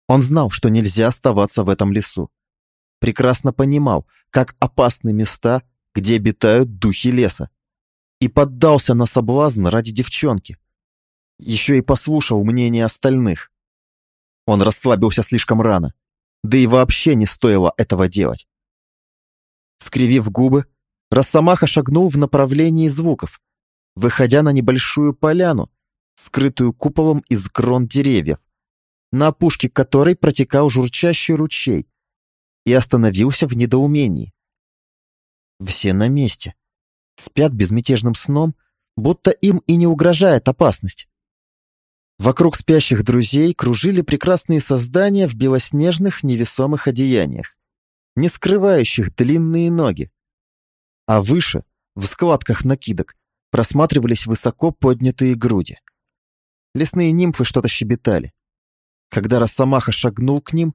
Он знал, что нельзя оставаться в этом лесу. Прекрасно понимал, как опасны места, где обитают духи леса. И поддался на соблазн ради девчонки. Еще и послушал мнение остальных. Он расслабился слишком рано. Да и вообще не стоило этого делать. Скривив губы, Росомаха шагнул в направлении звуков, выходя на небольшую поляну, скрытую куполом из крон деревьев, на опушке которой протекал журчащий ручей, и остановился в недоумении. Все на месте. Спят безмятежным сном, будто им и не угрожает опасность. Вокруг спящих друзей кружили прекрасные создания в белоснежных невесомых одеяниях, не скрывающих длинные ноги. А выше, в складках накидок, просматривались высоко поднятые груди. Лесные нимфы что-то щебетали. Когда Росомаха шагнул к ним,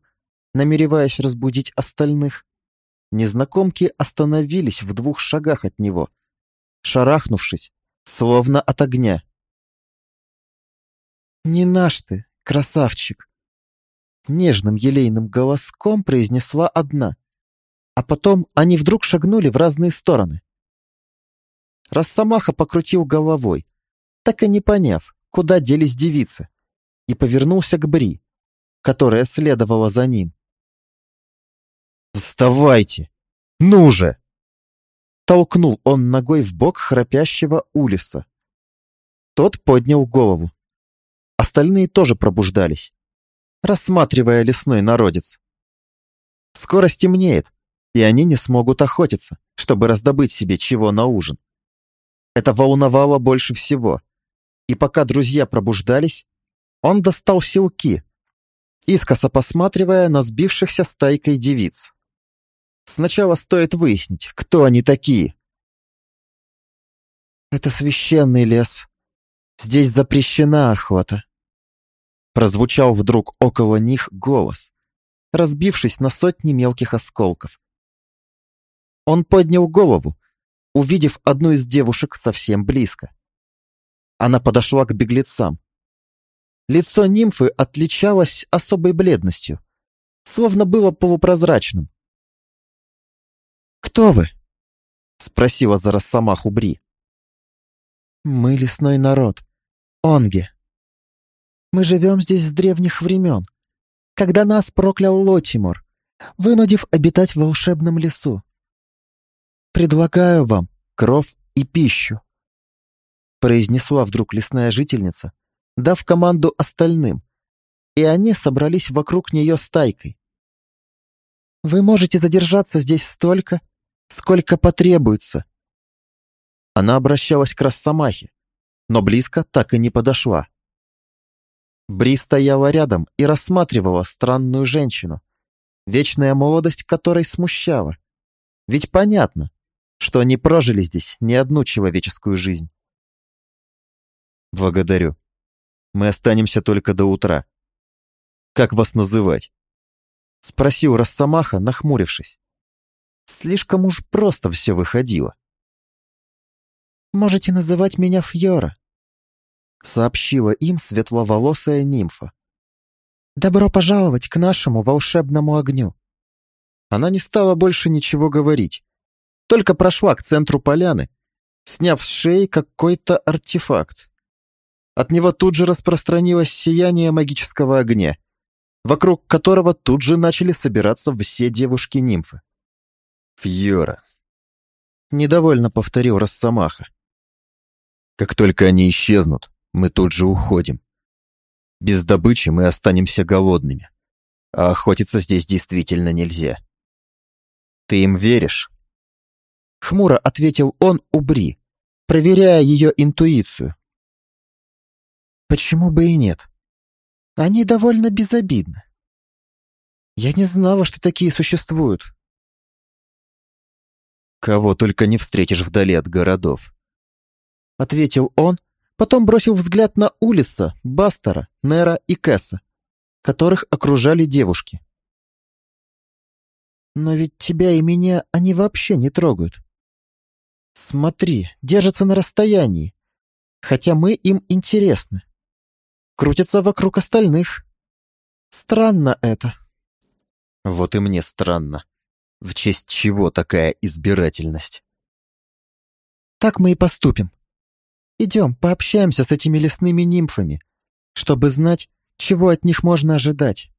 намереваясь разбудить остальных, незнакомки остановились в двух шагах от него, шарахнувшись, словно от огня. «Не наш ты, красавчик!» Нежным елейным голоском произнесла одна, а потом они вдруг шагнули в разные стороны. Росомаха покрутил головой, так и не поняв, куда делись девицы, и повернулся к Бри, которая следовала за ним. «Вставайте! Ну же!» Толкнул он ногой в бок храпящего Улиса. Тот поднял голову. Остальные тоже пробуждались, рассматривая лесной народец. Скоро стемнеет, и они не смогут охотиться, чтобы раздобыть себе чего на ужин. Это волновало больше всего. И пока друзья пробуждались, он достал силки, искоса посматривая на сбившихся стайкой девиц. Сначала стоит выяснить, кто они такие. «Это священный лес. Здесь запрещена охота», прозвучал вдруг около них голос, разбившись на сотни мелких осколков. Он поднял голову, увидев одну из девушек совсем близко. Она подошла к беглецам. Лицо нимфы отличалось особой бледностью, словно было полупрозрачным. «Кто вы?» — спросила за Росомаху Бри. «Мы лесной народ. Онге. Мы живем здесь с древних времен, когда нас проклял Лотимор, вынудив обитать в волшебном лесу. «Предлагаю вам кров и пищу», произнесла вдруг лесная жительница, дав команду остальным, и они собрались вокруг нее стайкой. «Вы можете задержаться здесь столько, сколько потребуется». Она обращалась к Росомахе, но близко так и не подошла. Бри стояла рядом и рассматривала странную женщину, вечная молодость которой смущала. Ведь понятно, что они прожили здесь не одну человеческую жизнь. Благодарю. Мы останемся только до утра. Как вас называть? Спросил Росомаха, нахмурившись. Слишком уж просто все выходило. Можете называть меня Фьора, сообщила им светловолосая нимфа. Добро пожаловать к нашему волшебному огню. Она не стала больше ничего говорить, только прошла к центру поляны, сняв с шеи какой-то артефакт. От него тут же распространилось сияние магического огня, вокруг которого тут же начали собираться все девушки-нимфы. «Фьора», — недовольно повторил Росомаха. «Как только они исчезнут, мы тут же уходим. Без добычи мы останемся голодными, а охотиться здесь действительно нельзя. Ты им веришь?» Хмуро ответил он Убри, проверяя ее интуицию. Почему бы и нет? Они довольно безобидны. Я не знала, что такие существуют. Кого только не встретишь вдали от городов. Ответил он, потом бросил взгляд на Улиса, Бастера, Нера и Кэса, которых окружали девушки. Но ведь тебя и меня они вообще не трогают. Смотри, держатся на расстоянии, хотя мы им интересны. Крутятся вокруг остальных. Странно это. Вот и мне странно. В честь чего такая избирательность? Так мы и поступим. Идем, пообщаемся с этими лесными нимфами, чтобы знать, чего от них можно ожидать.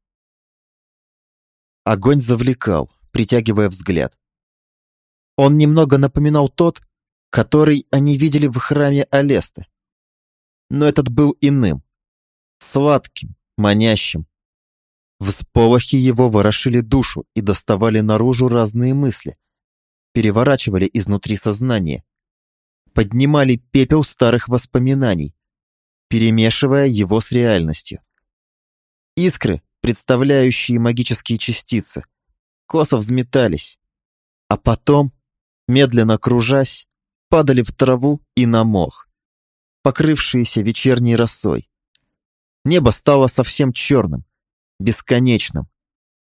Огонь завлекал, притягивая взгляд. Он немного напоминал тот, который они видели в храме Алесты. Но этот был иным, сладким, манящим. Всполохи его ворошили душу и доставали наружу разные мысли, переворачивали изнутри сознание, поднимали пепел старых воспоминаний, перемешивая его с реальностью. Искры, представляющие магические частицы, косо взметались, а потом, медленно кружась, падали в траву и на мох, покрывшиеся вечерней росой. Небо стало совсем черным, бесконечным,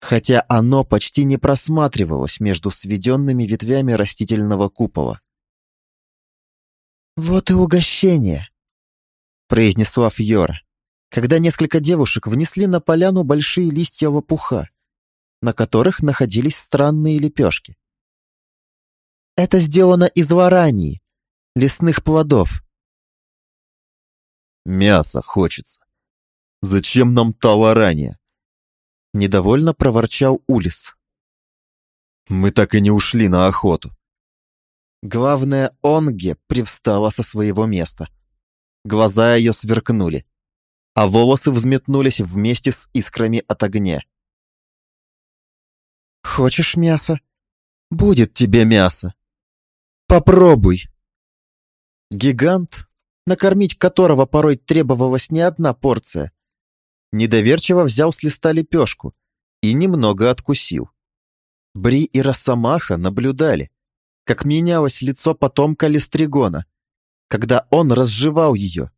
хотя оно почти не просматривалось между сведенными ветвями растительного купола. «Вот и угощение», — произнесла Фьора, когда несколько девушек внесли на поляну большие листья лопуха, на которых находились странные лепешки. Это сделано из варании, лесных плодов. Мясо хочется. Зачем нам та варания? Недовольно проворчал Улис. Мы так и не ушли на охоту. Главное, Онге привстала со своего места. Глаза ее сверкнули, а волосы взметнулись вместе с искрами от огня. «Хочешь мясо? Будет тебе мясо!» Попробуй. Гигант, накормить которого порой требовалась не одна порция, недоверчиво взял с листа лепешку и немного откусил. Бри и Росомаха наблюдали, как менялось лицо потомка Листригона, когда он разжевал ее.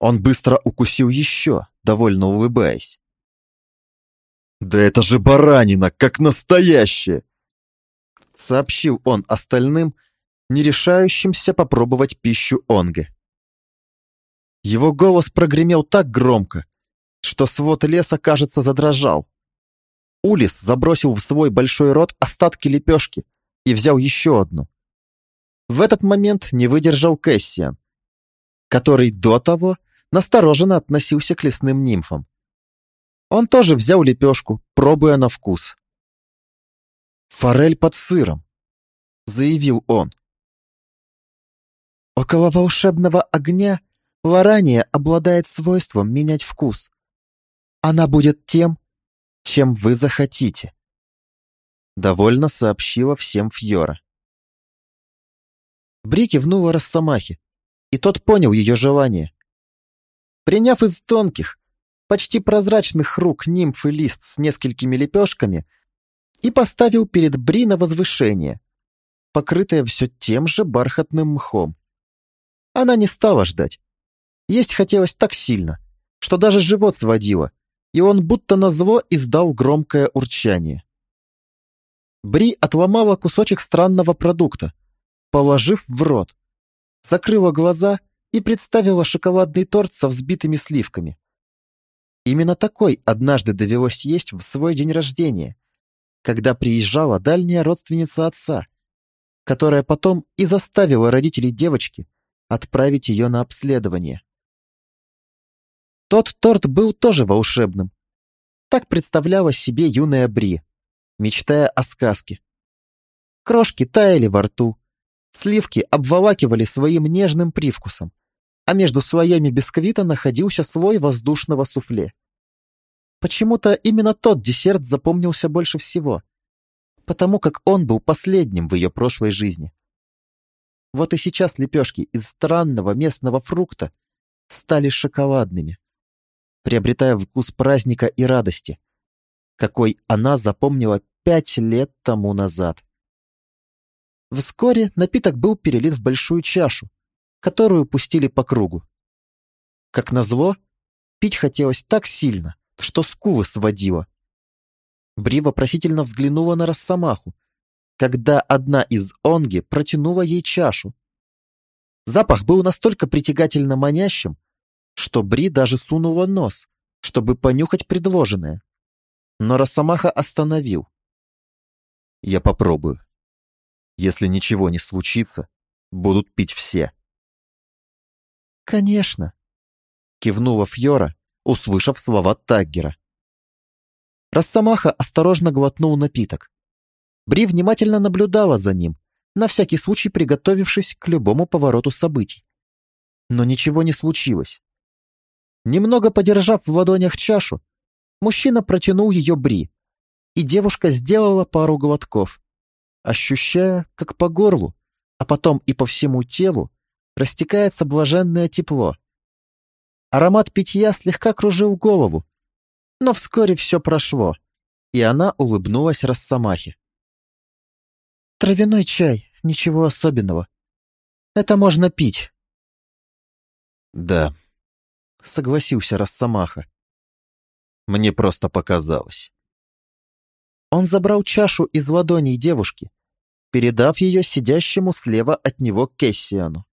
Он быстро укусил еще, довольно улыбаясь. «Да это же баранина, как настоящая!» Сообщил он остальным, не решающимся попробовать пищу Онге. Его голос прогремел так громко, что свод леса, кажется, задрожал. Улис забросил в свой большой рот остатки лепешки и взял еще одну. В этот момент не выдержал Кэссиан, который до того настороженно относился к лесным нимфам. Он тоже взял лепешку, пробуя на вкус. «Форель под сыром», — заявил он. Около волшебного огня варание обладает свойством менять вкус. Она будет тем, чем вы захотите. Довольно сообщила всем Фьора. Бри кивнула Росомахе, и тот понял ее желание. Приняв из тонких, почти прозрачных рук нимфы лист с несколькими лепешками и поставил перед Бри на возвышение, покрытое все тем же бархатным мхом. Она не стала ждать. Есть хотелось так сильно, что даже живот сводило, и он будто назло издал громкое урчание. Бри отломала кусочек странного продукта, положив в рот, закрыла глаза и представила шоколадный торт со взбитыми сливками. Именно такой однажды довелось есть в свой день рождения, когда приезжала дальняя родственница отца, которая потом и заставила родителей девочки отправить ее на обследование. Тот торт был тоже волшебным. Так представляла себе юная Бри, мечтая о сказке. Крошки таяли во рту, сливки обволакивали своим нежным привкусом, а между слоями бисквита находился слой воздушного суфле. Почему-то именно тот десерт запомнился больше всего, потому как он был последним в ее прошлой жизни. Вот и сейчас лепешки из странного местного фрукта стали шоколадными, приобретая вкус праздника и радости, какой она запомнила пять лет тому назад. Вскоре напиток был перелит в большую чашу, которую пустили по кругу. Как назло, пить хотелось так сильно, что скулы сводило. Бри вопросительно взглянула на Росомаху, когда одна из онги протянула ей чашу. Запах был настолько притягательно манящим, что Бри даже сунула нос, чтобы понюхать предложенное. Но Росомаха остановил. «Я попробую. Если ничего не случится, будут пить все». «Конечно», — кивнула Фьора, услышав слова Таггера. Росомаха осторожно глотнул напиток. Бри внимательно наблюдала за ним, на всякий случай приготовившись к любому повороту событий. Но ничего не случилось. Немного подержав в ладонях чашу, мужчина протянул ее Бри, и девушка сделала пару глотков, ощущая, как по горлу, а потом и по всему телу, растекается блаженное тепло. Аромат питья слегка кружил голову, но вскоре все прошло, и она улыбнулась Росомахе. «Травяной чай, ничего особенного. Это можно пить». «Да», — согласился Росомаха. «Мне просто показалось». Он забрал чашу из ладоней девушки, передав ее сидящему слева от него Кессиану.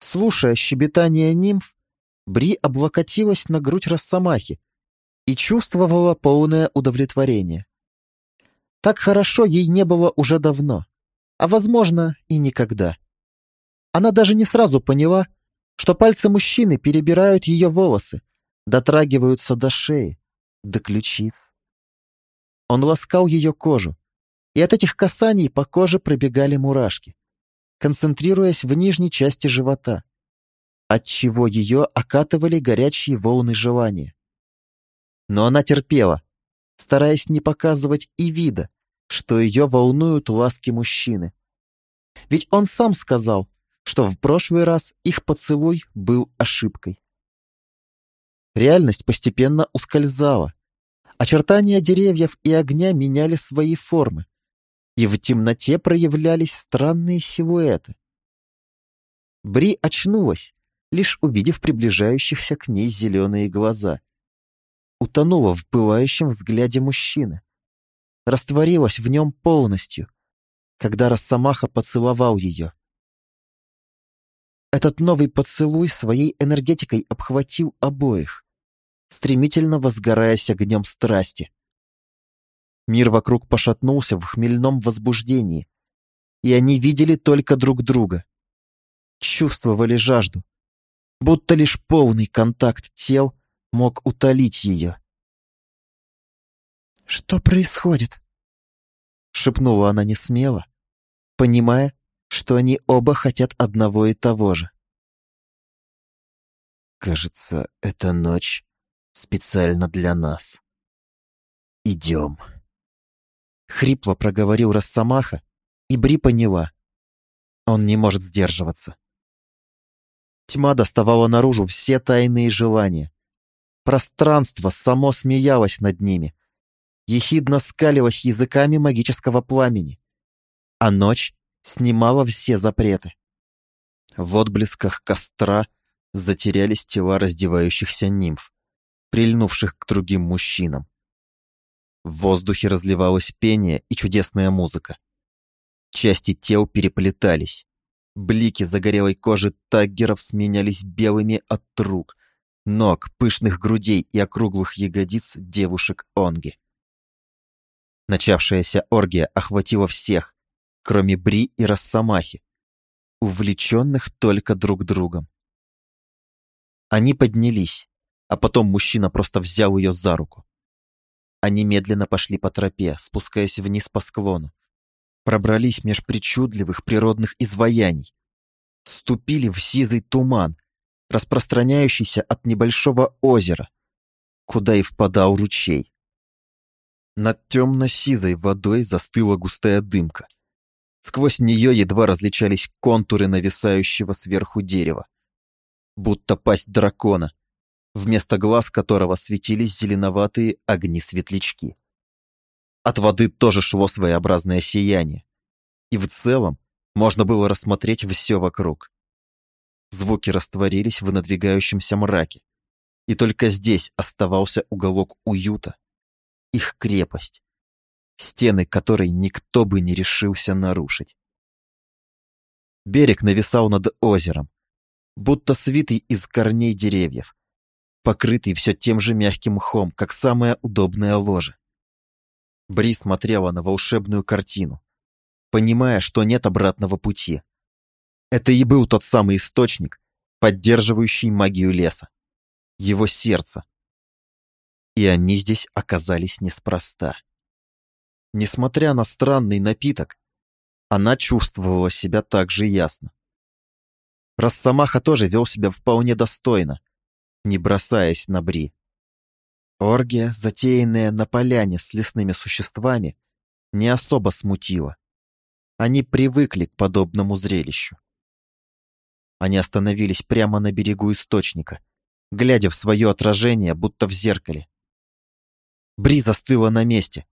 Слушая щебетание нимф, Бри облокотилась на грудь Росомахи и чувствовала полное удовлетворение. Так хорошо ей не было уже давно, а, возможно, и никогда. Она даже не сразу поняла, что пальцы мужчины перебирают ее волосы, дотрагиваются до шеи, до ключиц. Он ласкал ее кожу, и от этих касаний по коже пробегали мурашки, концентрируясь в нижней части живота, отчего ее окатывали горячие волны желания. Но она терпела, стараясь не показывать и вида, что ее волнуют ласки мужчины. Ведь он сам сказал, что в прошлый раз их поцелуй был ошибкой. Реальность постепенно ускользала. Очертания деревьев и огня меняли свои формы, и в темноте проявлялись странные силуэты. Бри очнулась, лишь увидев приближающихся к ней зеленые глаза. Утонула в пылающем взгляде мужчины. Растворилась в нем полностью, когда Росомаха поцеловал ее. Этот новый поцелуй своей энергетикой обхватил обоих, стремительно возгораясь огнем страсти. Мир вокруг пошатнулся в хмельном возбуждении, и они видели только друг друга. Чувствовали жажду, будто лишь полный контакт тел мог утолить ее. «Что происходит?» — шепнула она несмело, понимая, что они оба хотят одного и того же. «Кажется, эта ночь специально для нас. Идем». Хрипло проговорил Росомаха, и Бри поняла. Он не может сдерживаться. Тьма доставала наружу все тайные желания. Пространство само смеялось над ними. Ехидно скалилось языками магического пламени. А ночь снимала все запреты. В отблесках костра затерялись тела раздевающихся нимф, прильнувших к другим мужчинам. В воздухе разливалось пение и чудесная музыка. Части тел переплетались. Блики загорелой кожи таггеров сменялись белыми от рук, ног, пышных грудей и округлых ягодиц девушек Онги. Начавшаяся оргия охватила всех, кроме Бри и Росомахи, увлеченных только друг другом. Они поднялись, а потом мужчина просто взял ее за руку. Они медленно пошли по тропе, спускаясь вниз по склону. Пробрались меж причудливых природных изваяний. Ступили в сизый туман, распространяющийся от небольшого озера, куда и впадал ручей. Над темно-сизой водой застыла густая дымка. Сквозь нее едва различались контуры нависающего сверху дерева. Будто пасть дракона, вместо глаз которого светились зеленоватые огни-светлячки. От воды тоже шло своеобразное сияние. И в целом можно было рассмотреть все вокруг. Звуки растворились в надвигающемся мраке. И только здесь оставался уголок уюта. Их крепость стены которой никто бы не решился нарушить. Берег нависал над озером, будто свитый из корней деревьев, покрытый все тем же мягким мхом, как самое удобное ложе. Бри смотрела на волшебную картину, понимая, что нет обратного пути. Это и был тот самый источник, поддерживающий магию леса, его сердце. И они здесь оказались неспроста. Несмотря на странный напиток, она чувствовала себя так же ясно. Росомаха тоже вел себя вполне достойно, не бросаясь на Бри. Оргия, затеянная на поляне с лесными существами, не особо смутила. Они привыкли к подобному зрелищу. Они остановились прямо на берегу источника, глядя в свое отражение, будто в зеркале. Бри застыла на месте,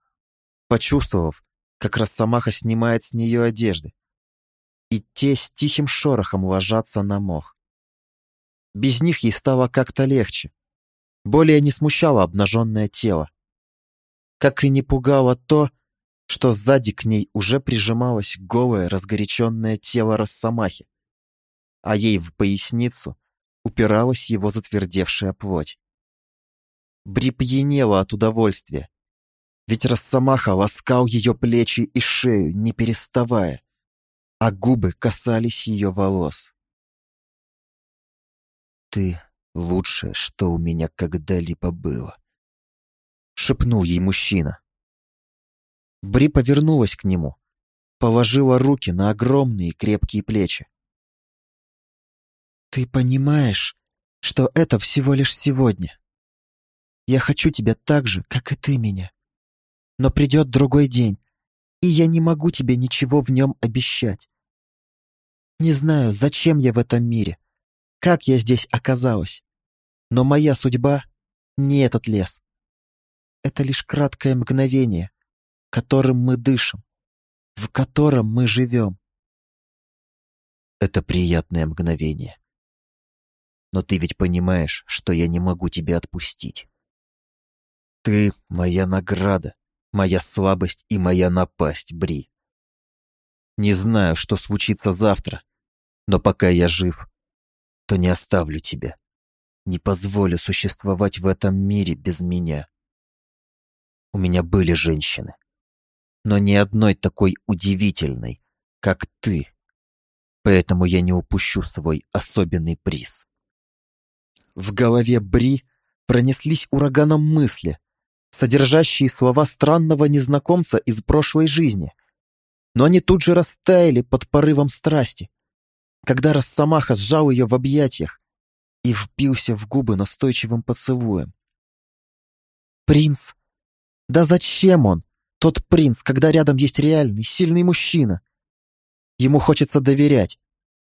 почувствовав, как Росомаха снимает с нее одежды, и те с тихим шорохом ложатся на мох. Без них ей стало как-то легче, более не смущало обнаженное тело. Как и не пугало то, что сзади к ней уже прижималось голое разгоряченное тело Росомахи, а ей в поясницу упиралась его затвердевшая плоть. Бри пьянела от удовольствия, ведь Росомаха ласкал ее плечи и шею, не переставая, а губы касались ее волос. «Ты лучшее, что у меня когда-либо было», — шепнул ей мужчина. Бри повернулась к нему, положила руки на огромные крепкие плечи. «Ты понимаешь, что это всего лишь сегодня? Я хочу тебя так же, как и ты меня. Но придет другой день, и я не могу тебе ничего в нем обещать. Не знаю, зачем я в этом мире, как я здесь оказалась, но моя судьба — не этот лес. Это лишь краткое мгновение, которым мы дышим, в котором мы живем. Это приятное мгновение. Но ты ведь понимаешь, что я не могу тебя отпустить. Ты — моя награда, моя слабость и моя напасть, Бри. Не знаю, что случится завтра, но пока я жив, то не оставлю тебя. Не позволю существовать в этом мире без меня. У меня были женщины, но ни одной такой удивительной, как ты. Поэтому я не упущу свой особенный приз. В голове Бри пронеслись ураганом мысли, содержащие слова странного незнакомца из прошлой жизни. Но они тут же растаяли под порывом страсти, когда Росомаха сжал ее в объятиях и впился в губы настойчивым поцелуем. «Принц! Да зачем он, тот принц, когда рядом есть реальный, сильный мужчина? Ему хочется доверять,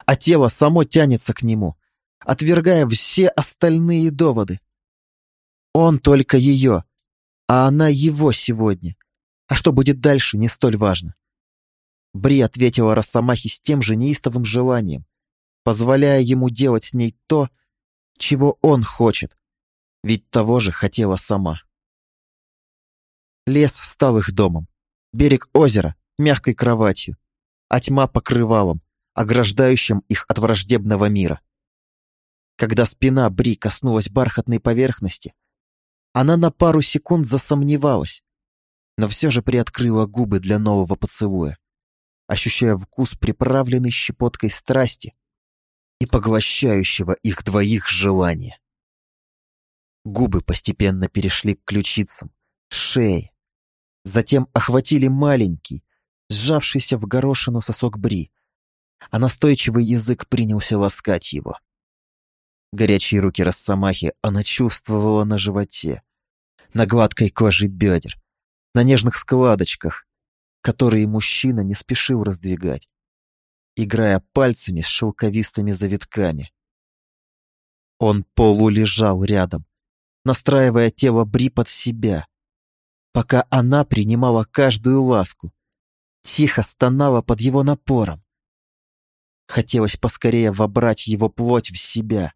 а тело само тянется к нему, отвергая все остальные доводы. Он только ее, а она его сегодня. А что будет дальше, не столь важно. Бри ответила Росомахе с тем же неистовым желанием, позволяя ему делать с ней то, чего он хочет, ведь того же хотела сама. Лес стал их домом, берег озера — мягкой кроватью, а тьма — покрывалом, ограждающим их от враждебного мира. Когда спина Бри коснулась бархатной поверхности, она на пару секунд засомневалась, но все же приоткрыла губы для нового поцелуя, ощущая вкус приправленной щепоткой страсти и поглощающего их двоих желания. Губы постепенно перешли к ключицам, шее, затем охватили маленький, сжавшийся в горошину сосок Бри, а настойчивый язык принялся ласкать его. Горячие руки Росомахи она чувствовала на животе, на гладкой коже бедер, на нежных складочках, которые мужчина не спешил раздвигать, играя пальцами с шелковистыми завитками. Он полулежал рядом, настраивая тело Бри под себя, пока она принимала каждую ласку, тихо стонала под его напором. Хотелось поскорее вобрать его плоть в себя,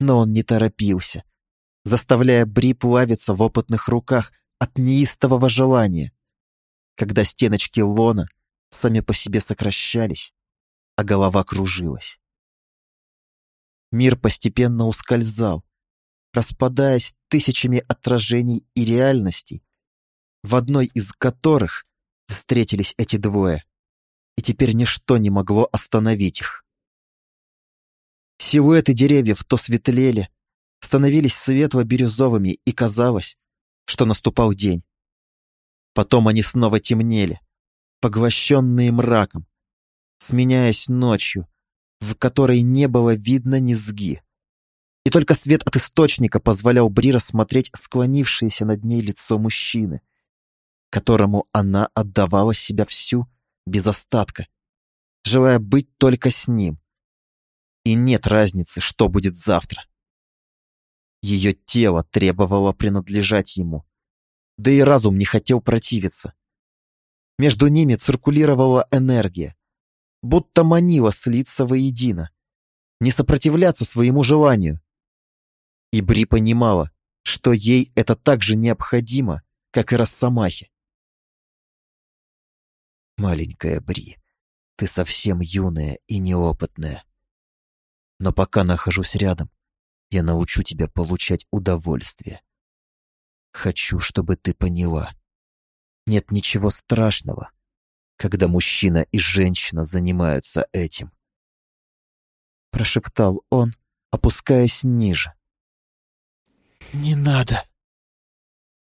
но он не торопился, заставляя Бри плавиться в опытных руках от неистового желания, когда стеночки лона сами по себе сокращались, а голова кружилась. Мир постепенно ускользал, распадаясь тысячами отражений и реальностей, в одной из которых встретились эти двое, и теперь ничто не могло остановить их. Силуэты деревьев то светлели, становились светло-бирюзовыми, и казалось, что наступал день. Потом они снова темнели, поглощенные мраком, сменяясь ночью, в которой не было видно низги. И только свет от источника позволял Бри рассмотреть склонившееся над ней лицо мужчины, которому она отдавала себя всю, без остатка, желая быть только с ним. И нет разницы, что будет завтра. Ее тело требовало принадлежать ему, да и разум не хотел противиться. Между ними циркулировала энергия, будто манила слиться воедино, не сопротивляться своему желанию. И Бри понимала, что ей это так же необходимо, как и Росомахе. «Маленькая Бри, ты совсем юная и неопытная. Но пока нахожусь рядом, я научу тебя получать удовольствие. Хочу, чтобы ты поняла. Нет ничего страшного, когда мужчина и женщина занимаются этим. Прошептал он, опускаясь ниже. «Не надо!»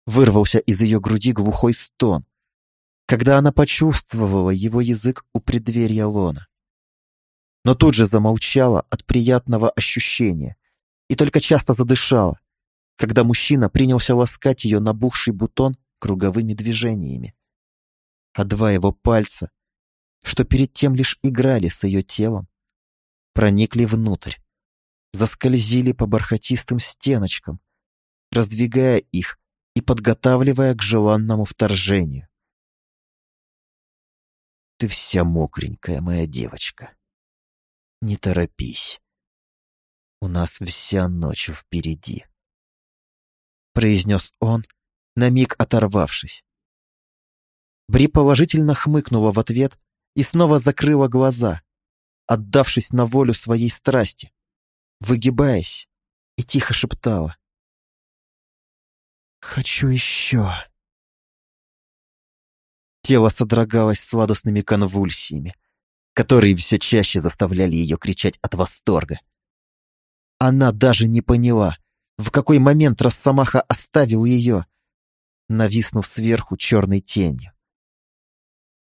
Вырвался из ее груди глухой стон, когда она почувствовала его язык у преддверия лона. Но тут же замолчала от приятного ощущения и только часто задышала, когда мужчина принялся ласкать ее набухший бутон круговыми движениями а два его пальца, что перед тем лишь играли с ее телом, проникли внутрь, заскользили по бархатистым стеночкам, раздвигая их и подготавливая к желанному вторжению. Ты вся мокренькая, моя девочка. Не торопись. У нас вся ночь впереди. Произнес он, на миг оторвавшись, Бри положительно хмыкнула в ответ и снова закрыла глаза, отдавшись на волю своей страсти, выгибаясь и тихо шептала. «Хочу еще». Тело содрогалось сладостными конвульсиями, которые все чаще заставляли ее кричать от восторга. Она даже не поняла, в какой момент Росомаха оставил ее, нависнув сверху черной тенью.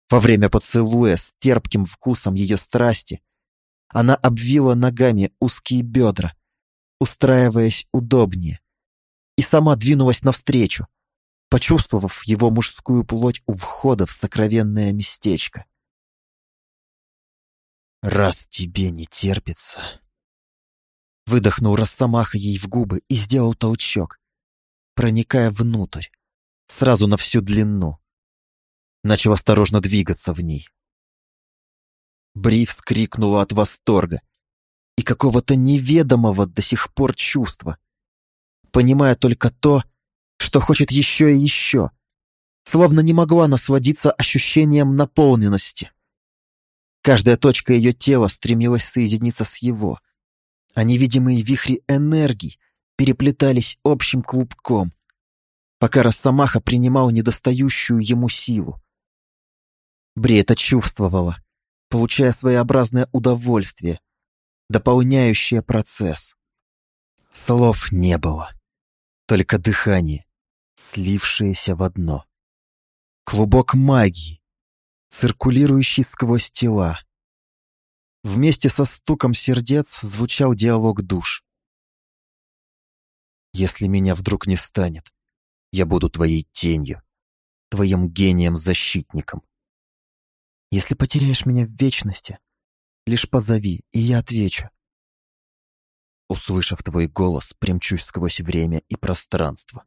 Во время поцелуя с терпким вкусом ее страсти она обвила ногами узкие бедра, устраиваясь удобнее, и сама двинулась навстречу, почувствовав его мужскую плоть у входа в сокровенное местечко. «Раз тебе не терпится...» Выдохнул Росомаха ей в губы и сделал толчок, проникая внутрь, сразу на всю длину начал осторожно двигаться в ней. Бри вскрикнула от восторга и какого-то неведомого до сих пор чувства, понимая только то, что хочет еще и еще, словно не могла насладиться ощущением наполненности. Каждая точка ее тела стремилась соединиться с его, а невидимые вихри энергий переплетались общим клубком, пока Росомаха принимал недостающую ему силу. Бри это чувствовала, получая своеобразное удовольствие, дополняющее процесс. Слов не было, только дыхание, слившееся в одно. Клубок магии, циркулирующий сквозь тела. Вместе со стуком сердец звучал диалог душ. «Если меня вдруг не станет, я буду твоей тенью, твоим гением-защитником. Если потеряешь меня в вечности, лишь позови, и я отвечу. Услышав твой голос, примчусь сквозь время и пространство.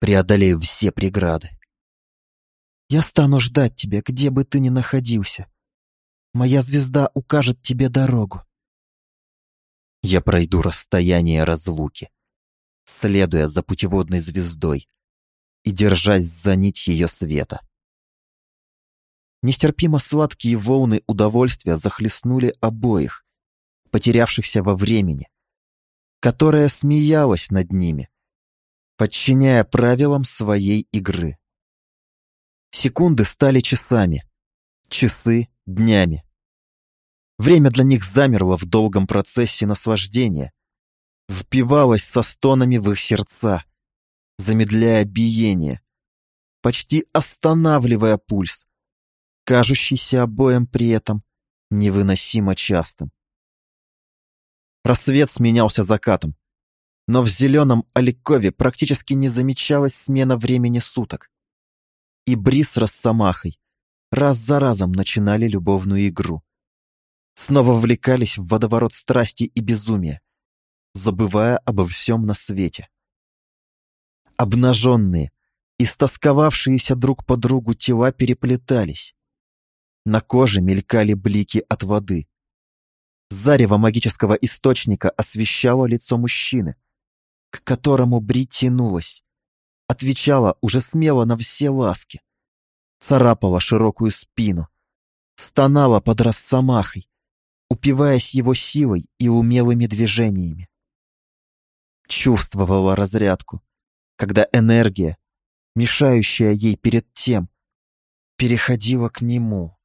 Преодолею все преграды. Я стану ждать тебя, где бы ты ни находился. Моя звезда укажет тебе дорогу. Я пройду расстояние разлуки, следуя за путеводной звездой и держась за нить ее света. Нестерпимо сладкие волны удовольствия захлестнули обоих, потерявшихся во времени, которая смеялась над ними, подчиняя правилам своей игры. Секунды стали часами, часы — днями. Время для них замерло в долгом процессе наслаждения, впивалось со стонами в их сердца, замедляя биение, почти останавливая пульс, кажущийся обоим при этом невыносимо частым. Рассвет сменялся закатом, но в зеленом Аликове практически не замечалась смена времени суток. И Бри с Росомахой раз за разом начинали любовную игру. Снова вовлекались в водоворот страсти и безумия, забывая обо всем на свете. Обнаженные, истосковавшиеся друг по другу тела переплетались. На коже мелькали блики от воды. Зарево магического источника освещало лицо мужчины, к которому Бри тянулась, отвечала уже смело на все ласки, царапала широкую спину, стонала под росомахой, упиваясь его силой и умелыми движениями. Чувствовала разрядку, когда энергия, мешающая ей перед тем, переходила к нему,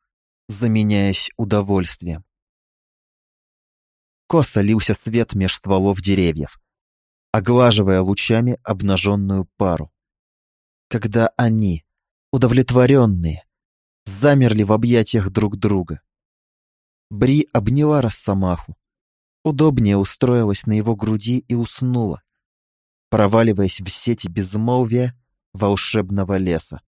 заменяясь удовольствием. Косо лился свет меж стволов деревьев, оглаживая лучами обнаженную пару. Когда они, удовлетворенные, замерли в объятиях друг друга. Бри обняла Росомаху, удобнее устроилась на его груди и уснула, проваливаясь в сети безмолвия волшебного леса.